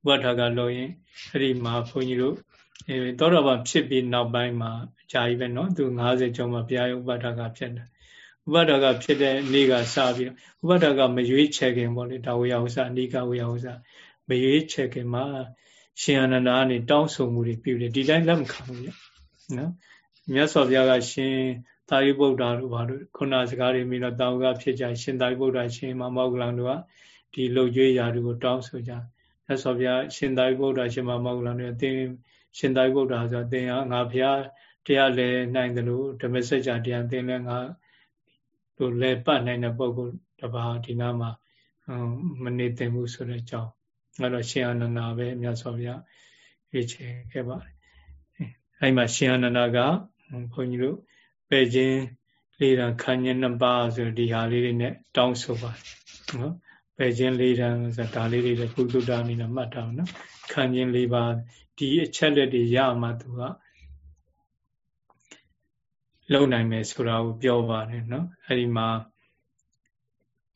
ပထာကလောက်ရင်အဲ့ဒီမှာဘုန်းကြီးတို့အဲသောတာပန်ဖြစ်ပြီးနောက်ပိုင်းမှာအကြာကြီးပဲเนาะသူ90ကျော်မှာဘုရားရဲ့ဥပထာကဖြစ်တယ်ဥပဒါကဖြစ်တဲ့နေ့ကစပြီးဥပဒါကမရွေးချယ်ခင်ပေါ့လေဒါဝေယဝဆအနိကဝေယဝဆမရွေးချယ်ခင်မှာ ရှင်အနန္ဒာကနေတောင်းဆိုမှုတွေပြုတယ်ဒီတိုင်းလက်မခံဘူးညနော်မြတ်စွာဘုရားကရှင်သာရိပုတ္တရာတို့ဘာလို့ခုနစကားတွေမိတော့တောင်းကဖြစ်ကြရှင်သာရိပုတ္တရာရှင်မမောဂလန်တို့ကဒီလှုပ်ကြွေးရာတွေကိုတောင်းဆိုကြမြတ်စွာဘုရားရှင်သာရိပုတ္တရာရှင်မမောဂလန်တို့အသင်ရှင်သာရိပုတ္တရာဆိုအသင်ဟာငါဘုရားတရားလဲနိုင်တယ်လို့ဓမ္မစကြာတရားသင်လဲငါတို့လဲပတ်နိုင်တဲ့ပုဂ္ဂိုလ်တပါးဒီနားမှာမနေသင့်ဘူးဆိုတဲ့အကြောင်း အဲ့တော့ရှင်အနန္ဒာပဲမြတ်စွာဘုရားရွေးချယ်ခဲ့ပါတယ်အဲ့မှာရှင်အနန္ဒာကဘုန်းကြီးတို့ပဲ့ခြင်းလေးတန်ခန်းခြင်းနှစ်ပါးဆိုဒီဟာလေးတွေနဲ့တောင်းဆိုပါတယ်နော်ပဲ့ခြင်းလေးတန်ဆိုတာဒါလေးတွေလည်းကုသတာအနေနဲ့မှတ်ထားအောင်နော်ခန်းခြင်းလေးပါဒီအချက်လက်တွေရမှသူကလုံနိုင်မယ်ဆိုတာကိုပြောပါတယ်နော်အဲ့ဒီမှာ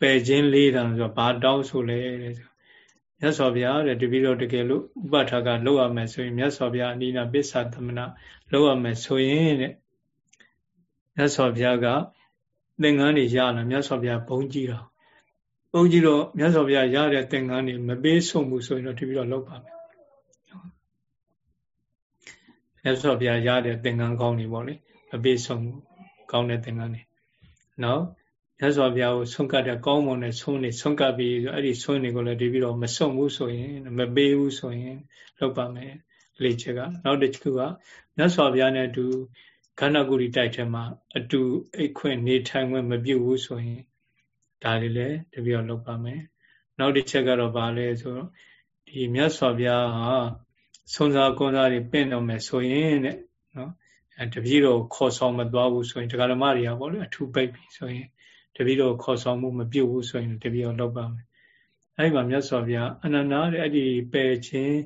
ပယ်ခြင်းလေးတန်ဆိုဘာတောင်းဆိုလဲတဲ့ဆို မြတ်စွာဘုရားတဲ့တပည့်တော်တကယ်လို့ဥပထာကလောက်ရမယ်ဆိုရင်မြတ်စွာဘုရားအနိနာပစ္ဆသမဏလောက်ရမယ်ဆိုရင်တဲ့မြတ်စွာဘုရားကသင်္ကန်းတွေရလာမြတ်စွာဘုရားဘုန်းကြီးတော်ဘုန်းကြီးတော့မြတ်စွာဘုရားရတဲ့သင်္ကန်းတွေမပေးဆုံးဘူးဆိုရင်တော့တပည့်တော်လောက်ပါမယ်မြတ်စွာဘုရားရတဲ့သင်္ကန်းကောင်းတွေပေါ့လေအပြည့်စုံကောင်းတဲ့သင်္ကန်းတွေနော် ရသော်ဘုရားကိုဆုံးကတ်တဲ့ကောင်းမွန်တဲ့ဆုံးနေဆုံးကတ်ပြီးအဲ့ဒီဆုံးတွေကိုလည်းဒီပြီးတော့မဆုံးဘူးဆိုရင်မပေးဘူးဆိုရင်လောက်ပါမယ်လေချက်ကနောက်တစ်ခုကမြတ်စွာဘုရားနဲ့အတူခန္ဓာကိုယ်ဒီတိုက်ထဲမှာအတူအိတ်ခွင့်နေထိုင်ခွင့်မပြုဘူးဆိုရင်ဒါလေးလည်းတပြီးတော့လောက်ပါမယ်နောက်တစ်ချက်ကတော့ဗာလဲဆိုတော့ဒီမြတ်စွာဘုရားဟာဆုံးစားကွန်စားတွေပင့်တော်မယ်ဆိုရင်တဲ့နော်အဲတပည့်တော်ခေါ်ဆောင်မသွားဘူးဆိုရင်ဒကာဓမ္မတွေကပေါ့လေအထူးပိတ်ပြီဆိုရင် တပည့်တော်ခေါ်ဆောင်မှုမပြုတ်ဘူးဆိုရင်တပည့်တော်လောက်ပါမယ်အဲဒီမှာမြတ်စွာဘုရားအနန္နာတဲ့အဲ့ဒီပယ်ခြင်း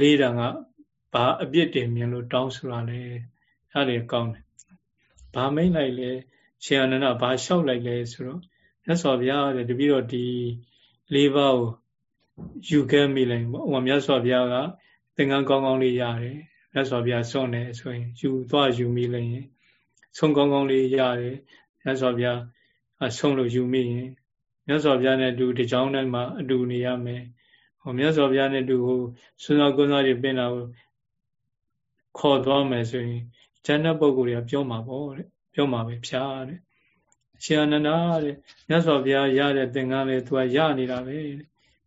လေးတန်ကဘာအပြစ်တင်မြင်လို့တောင်းဆိုတာလဲအဲ့ဒါကောင်းတယ်ဘာမိတ်လိုက်လဲရှင်အနန္ဒဘာလျှောက်လိုက်လဲဆိုတော့မြတ်စွာဘုရားတဲ့တပည့်တော်ဒီလေးပါးကိုယူခဲ့မိလိုက်ပေါ့ဟိုမြတ်စွာဘုရားကသင်္ကန်းကောင်းကောင်းလေးရတယ်မြတ်စွာဘုရားစွန့်တယ်ဆိုရင်ယူသွားယူမိလိုက်ရင်ဆုံးကောင်းကောင်းလေးရတယ်မြတ်စွာဘုရား အဆုံးလို့ယူမိရင်မြတ်စွာဘုရားနဲ့အတူဒီကြောင်းတိုင်းမှာအတူနေရမယ်ဟောမြတ်စွာဘုရားနဲ့အတူဟိုစွမ်းတော်ကုန်းစားတွေပြင်လာကိုခေါ်သွားမယ်ဆိုရင်ဉာဏ်ပုဂ္ဂိုလ်တွေကပြောမှာပေါ့တဲ့ပြောမှာပဲဖြားတဲ့ရှင်အနန္ဒာတဲ့မြတ်စွာဘုရားရတဲ့သင်္ကန်းလေသူကရနေတာပဲ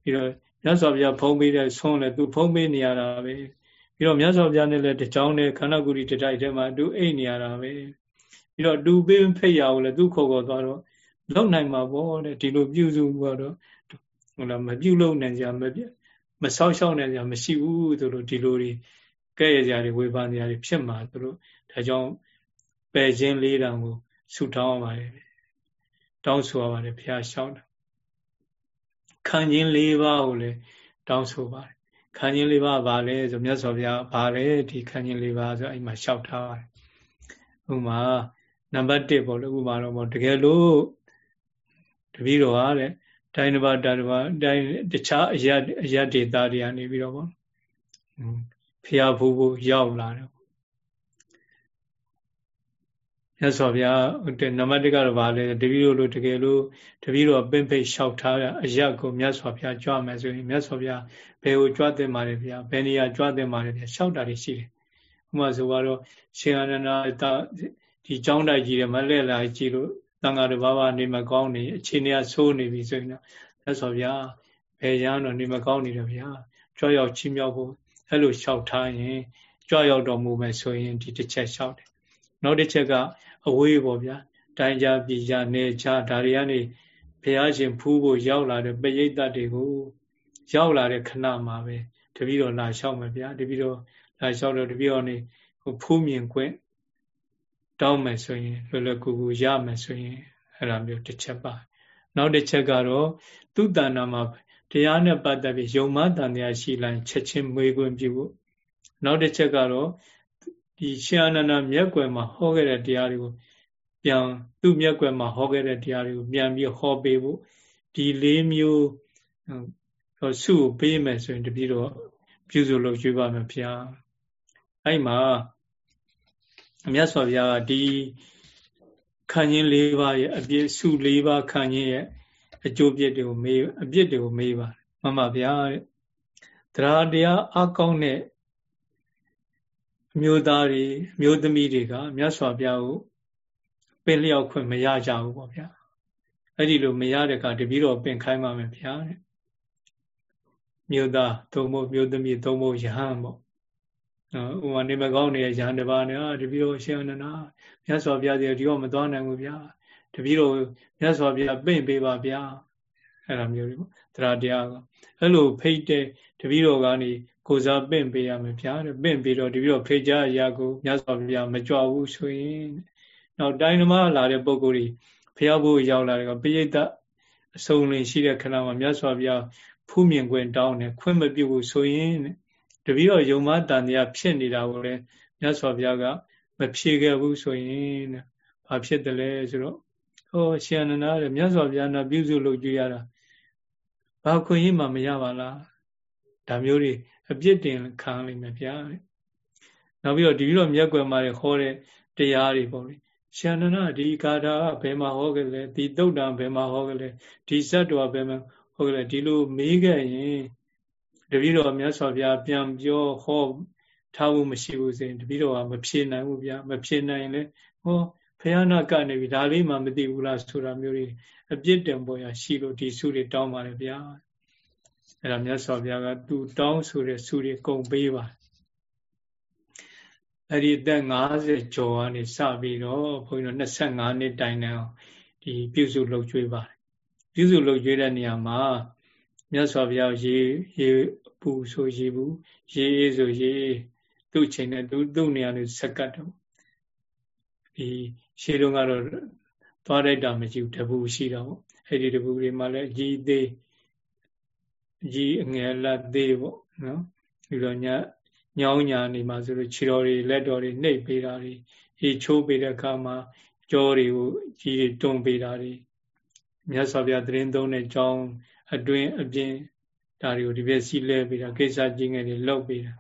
ပြီးတော့မြတ်စွာဘုရားဖုံးပေးတဲ့ဆုံးလေသူဖုံးပေးနေရတာပဲပြီးတော့မြတ်စွာဘုရားနဲ့လည်းတကြောင်းနဲ့ခန္ဓာကိုယ်ဒီတတိုက်ထဲမှာသူအိတ်နေရတာပဲပြီးတော့တူပေးဖိတ်ရအောင်လည်းသူခေါ်ခေါ်သွားတော့ လုံနိုင်မှာပေါ့တဲ့ဒီလိုပြုစုကတော့ဟုတ်လားမပြုလုပ်နိုင်ကြမပြမဆောက်ရှောက်နိုင်ကြမရှိဘူးသူတို့ဒီလိုတွေကဲ့ရဲ့ကြတွေဝေဖန်ကြတွေဖြစ်မှာသူတို့ဒါကြောင့်ပယ်ခြင်းလေးတံကိုဆုတောင်းပါတယ်တောင်းဆိုရပါတယ်ဘုရားရှောက်တာခံခြင်း၄ပါးကိုလည်းတောင်းဆိုပါတယ်ခံခြင်း၄ပါးဘာလဲဆိုမြတ်စွာဘုရားဘာလဲဒီခံခြင်း၄ပါးဆိုအဲ့မှာလျှောက်ထားပါတယ်ဥမာနံပါတ်1ပေါ့လေဥမာတော့ပေါ့တကယ်လို့ တပည့်တော်ဟာတဲ့တိုင်းတစ်ပါးတာတစ်ပါးတိုင်းတခြားအရအရဒေတာတွေကနေပြီးတော့ပေါ့ဖျားဖူးဖို့ရောက်လာတယ်မြတ်စွာဘုရားနံပါတ်1ကတော့ဗာလဲတပည့်တို့လိုတကယ်လို့တပည့်တော်ပင့်ဖိတ်လျှောက်ထားတဲ့အရာကိုမြတ်စွာဘုရားကြွမယ်ဆိုရင်မြတ်စွာဘုရားဘယ်ကိုကြွတဲ့မှာလဲဗျာဘယ်နေရာကြွတဲ့မှာလဲဗျာလျှောက်တာတွေရှိတယ်ဥပမာဆိုတော့ရှင်အနန္ဒာဒီကျောင်းတိုက်ကြီးတယ်မလဲလာကြည့်လို့ တန်ဃာတော်ဘာဝနေမကောင်းနေအခြေအနေကဆိုးနေပြီဆိုရင်တော့မြတ်စွာဘုရားဘယ်ရန်တော့နေမကောင်းနေတယ်ဗျာကြွရောက်ချင်းမြောက်ဖို့အဲ့လိုလျှောက်ထားရင်ကြွရောက်တော်မူမယ်ဆိုရင်ဒီတစ်ချက်လျှောက်တယ်နောက်တစ်ချက်ကအဝေးပေါ့ဗျာတိုင်းကြပြည်ကြနေချဒါတွေကနေဘုရားရှင်ဖူးဖို့ရောက်လာတဲ့ပရိသတ်တွေကိုရောက်လာတဲ့ခဏမှာပဲတပည့်တော်လာလျှောက်မယ်ဗျာတပည့်တော်လာလျှောက်တော့တပည့်တော်နေဖူးမြင်ခွင့် တောင်းမယ်ဆိုရင်လွယ်လွယ်ကူကူရမယ်ဆိုရင်အဲ့လိုမျိုးတစ်ချက်ပါနောက်တစ်ချက်ကတော့သူတဏ္ဍာမှာတရားနဲ့ပတ်သက်ပြီးယုံမတန်တရားရှိလိုက်ချက်ချင်းမေးခွင့်ပြုဖို့နောက်တစ်ချက်ကတော့ဒီရှင်အနန္ဒမျက်ွယ်မှာဟောခဲ့တဲ့တရားတွေကိုပြန်သူ့မျက်ွယ်မှာဟောခဲ့တဲ့တရားတွေကိုပြန်ပြီးဟောပေးဖို့ဒီလေးမျိုးစုကိုပေးမယ်ဆိုရင်တပည့်တော်ပြုစုလို့ကျွေးပါမယ်ဗျာအဲ့မှာ မြတ်စွာဘုရားကဒီခံခြင်း၄ပါးရဲ့အပြည့်စု၄ပါးခံခြင်းရဲ့အကျိုးပြစ်တွေကိုမေးအပြစ်တွေကိုမေးပါတယ်မှန်ပါဗျာတဲ့တရားတရားအကောင်းတဲ့အမျိုးသားတွေအမျိုးသမီးတွေကမြတ်စွာဘုရားကိုပင်လျောက်ခွင့်မရကြဘူးပေါ့ဗျာအဲ့ဒီလိုမရတဲ့ကတပည့်တော်ပင်ခိုင်းပါမယ်ဗျာတဲ့မြို့သားသုံးဖို့မြို့သမီးသုံးဖို့ယဟန်ပေါ့ ဥမာနေမကောင်းနေတဲ့ယဟန်တစ်ပါးနဲ့တပည့်တော်ရှင်အနန္ဒာမြတ်စွာဘုရားစီဒီတော့မသွားနိုင်ဘူးဗျာတပည့်တော်မြတ်စွာဘုရားပင့်ပေးပါဗျာအဲ့လိုမျိုးတွေပေါ့တရားတရားကအဲ့လိုဖိတ်တဲ့တပည့်တော်ကနေကိုစားပင့်ပေးရမယ်ဗျာတဲ့ပင့်ပြီးတော့တပည့်တော်ဖိတ်ကြအရာကိုမြတ်စွာဘုရားမကြွဘူးဆိုရင်နောက်တိုင်းဓမ္မလာတဲ့ပုံကိုယ်ကြီးဘုရားဘုရားရောက်လာတဲ့ကပိဋကတ်အစုံလင်ရှိတဲ့ခဏမှာမြတ်စွာဘုရားဖူးမြင်ခွင့်တောင်းတယ်ခွင့်မပြုဘူးဆိုရင်တ ပည့်တော်ယုံမတန်တရားဖြစ်နေတာကိုလည်းမြတ်စွာဘုရားကမဖြေခဲ့ဘူးဆိုရင်ဘာဖြစ်တယ်လဲဆိုတော့ဟောရှင်အနန္ဒာတဲ့မြတ်စွာဘုရားနာပြုစုလုပ်ကြရတာဘာခွင့်ရမှမရပါလားဒါမျိုးတွေအပြစ်တင်ခံလိမ့်မယ်ဗျာနောက်ပြီးတော့ဒီပြီးတော့မြတ်ကွယ်မှာဟောတဲ့တရားတွေပေါ့လေရှင်အနန္ဒာဒီကာထာကဘယ်မှာဟောခဲ့လဲဒီတုတ်တံဘယ်မှာဟောခဲ့လဲဒီဇတ်တော်ဘယ်မှာဟောခဲ့လဲဒီလိုမေးခဲ့ရင် တပည့်တော်မြတ်စွာဘုရားပြန်ပြောဟောထားဖို့မရှိဘူးဆိုရင်တပည့်တော်ကမဖြေနိုင်ဘူးဗျာမဖြေနိုင်ရင်လည်းဟောဖယားနာကနေပြီဒါလေးမှမသိဘူးလားဆိုတာမျိုးတွေအပြစ်တင်ပေါ်ရရှိလို့ဒီစုတွေတောင်းပါလေဗျာအဲ့ဒါမြတ်စွာဘုရားကသူတောင်းဆိုတဲ့စုတွေကုန်ပေးပါအဲ့ဒီအသက်50ကျော်ကနေစပြီးတော့ဘုန်းကြီးတို့25နှစ်တိုင်တန်းဒီပြုစုလုပ်ကျွေးပါတယ်ပြုစုလုပ်ကျွေးတဲ့နေရာမှာ မြတ်စွာဘုရားရေရေပူဆိုရေဘူးရေအေးဆိုရေသူ့ချိန်နဲ့သူသူ့နေရာနဲ့ဆက်ကတ်တော့ဒီရှေးတုန်းကတော့သွားလိုက်တာမရှိဘူးတပူရှိတော့ပေါ့အဲ့ဒီတပူတွေမှာလည်းကြီးသေးကြီးအငယ်လက်သေးပေါ့နော်ပြီးတော့ညညောင်းညာနေမှာဆိုလို့ခြေတော်တွေလက်တော်တွေနှိပ်ပေးတာတွေအေးချိုးပေးတဲ့အခါမှာကြောတွေကိုကြီးတွေတွန်းပေးတာတွေမြတ်စွာဘုရားသတင်းသုံးတဲ့ကြောင်း အတွင်းအပြင်ဒါတွေကိုဒီဘက်စီးလဲပေးတာကိစ္စကြီးငယ်တွေလုပ်ပေးတာ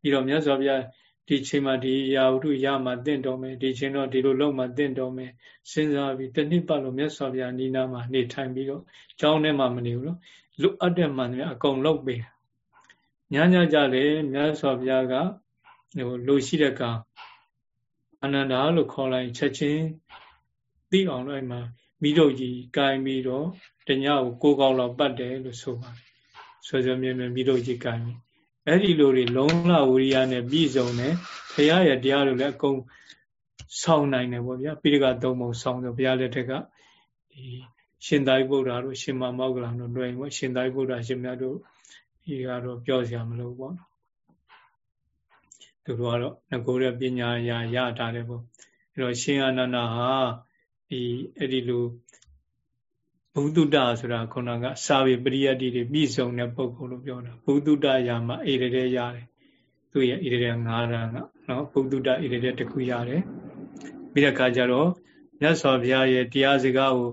ပြီးတော့မြတ်စွာဘုရားဒီချိန်မှာဒီရာဝတ္ထုရမှာတင့်တော်မယ်ဒီချိန်တော့ဒီလိုလုပ်မှတင့်တော်မယ်စဉ်းစားပြီးတနည်းပတ်လို့မြတ်စွာဘုရားနိနာမှာနေထိုင်ပြီးတော့ကျောင်းထဲမှာမနေဘူးနော်လူအပ်တဲ့မှန်တယ်အကုန်လုပ်ပေးညညကြလေမြတ်စွာဘုရားကဟိုလူရှိတဲ့ကောင်အနန္ဒာလို့ခေါ်လိုက်ချက်ချင်းသိအောင်လို့အဲ့မှာမိတို့ကြီးကိုင်းပြီးတော့ တညကိုကိုးကောက်လောက်ပတ်တယ်လို့ဆိုပါတယ်ဆွေဆွေမြဲမြဲမိတို့ကြီးကိုင်းပြီးအဲ့ဒီလိုတွေလုံလဝိရိယနဲ့ပြည့်စုံတယ်ဘုရားရဲ့တရားတွေလည်းအကုန်ဆောင်းနိုင်တယ်ပေါ့ဗျာပိဋကသုံးပုံဆောင်းဆိုဘုရားလက်ထက်ကဒီရှင်သာရိပုတ္တရာတို့ရှင်မမောက္ကလန်တို့လွယ်ရင်ပေါ့ရှင်သာရိပုတ္တရာရှင်မြတ်တို့ဒီကတော့ပြောစရာမလိုပေါ့နော်သူတို့ကတော့ငကိုရပညာရာရထားတယ်ပေါ့အဲ့တော့ရှင်အာနန္ဒာဟာဒီအဲ့ဒီလို ဘုဒ္ဓတဆိုတာခုနကစာပေပရိယတ်တိတွေပြည့်စုံတဲ့ပုဂ္ဂိုလ်လို့ပြောတာဘုဒ္ဓတရာမှာဣရတဲ့ရတယ်သူရဲ့ဣရတဲ့၅ရံကနော်ဘုဒ္ဓတဣရတဲ့တခုရတယ်ပြီးတဲ့အခါကျတော့မြတ်စွာဘုရားရဲ့တရားစကားကို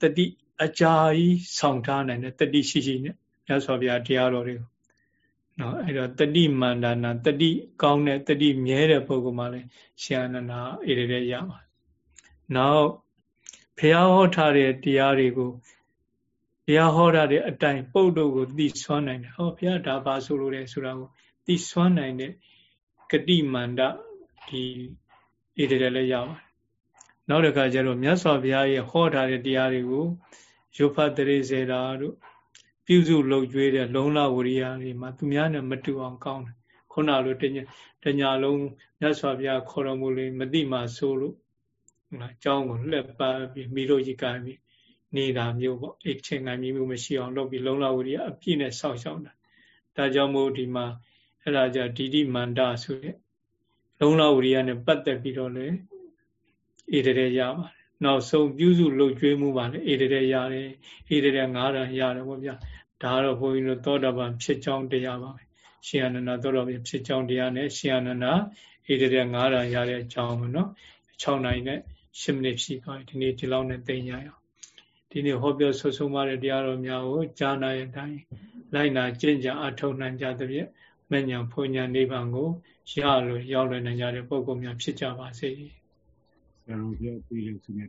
တတိအကြာကြီးဆောင်ထားနိုင်တဲ့တတိရှိရှိနဲ့မြတ်စွာဘုရားတရားတော်တွေကိုနော်အဲ့တော့တတိမန္တနာတတိကောင်းတဲ့တတိမြဲတဲ့ပုဂ္ဂိုလ်မှလည်းရှင်အနန္ဒာဣရိတဲ့ရပါနောက် ဘုရားဟောထားတဲ့တရားတွေကိုဘုရားဟောထားတဲ့အတိုင်းပုဒ်တို့ကိုသိဆွမ်းနိုင်တယ်ဟောဘုရားဒါပါဆိုလိုတယ်ဆိုတာကိုသိဆွမ်းနိုင်တဲ့ဂတိမန္တဒီဣရိတဲ့လည်းရပါတယ်နောက်တစ်ခါကျတော့မြတ်စွာဘုရားရဲ့ဟောထားတဲ့တရားတွေကိုရုပ်ဖတ်တရေစေတာတို့ပြုစုလုပ်ကြွေးတဲ့လုံလဝရိယတွေမှာသူများနဲ့မတူအောင်ကောင်းတယ်ခုနလိုတညတညာလုံးမြတ်စွာဘုရားခေါ်တော်မူလို့မတိမှဆိုလို့ဟုတ်လား အကြောင်းကိုလှက်ပါပြီးမိတို့ကြီးကပြီးနေတာမျိုးပေါ့အိတ်ချင်းငံမျိုးမရှိအောင်လုပ်ပြီးလုံလဝရိယအပြည့်နဲ့စောင့်ရှောက်တာဒါကြောင့်မို့ဒီမှာအဲ့ဒါကြဒီတိမန္တဆိုတဲ့လုံလဝရိယနဲ့ပတ်သက်ပြီးတော့လေဣတရေရပါတယ်နောက်ဆုံးပြုစုလှုပ်ကြွေးမှုပါလေဣတရေရတယ်ဣတရေငါးရံရတယ်ပေါ့ဗျာဒါကတော့ဘုန်းကြီးတို့သောတာပန်ဖြစ်ကြောင်းတရားပါပဲရှင်အနန္ဒသောတာပန်ဖြစ်ကြောင်းတရားနဲ့ရှင်အနန္ဒဣတရေငါးရံရတဲ့အကြောင်းပေါ့နော်6နိုင်နဲ့ 10မိနစ်ဖြစ်သွားပြီဒီနေ့ဒီလောက်နဲ့သိရအောင်ဒီနေ့ဟောပြောဆွဆုံးပါတဲ့တရားတော်များကိုကြားနာတဲ့အတိုင်းလိုက်နာကျင့်ကြအထောက်နိုင်ကြသဖြင့်မဉ္ဇဉ်ဖွညာနိဗ္ဗာန်ကိုရလို့ရောက်လွယ်နိုင်ကြတဲ့ပုဂ္ဂိုလ်များဖြစ်ကြပါစေဆရာတော်ပြောပြီးလို့ဆိုနေ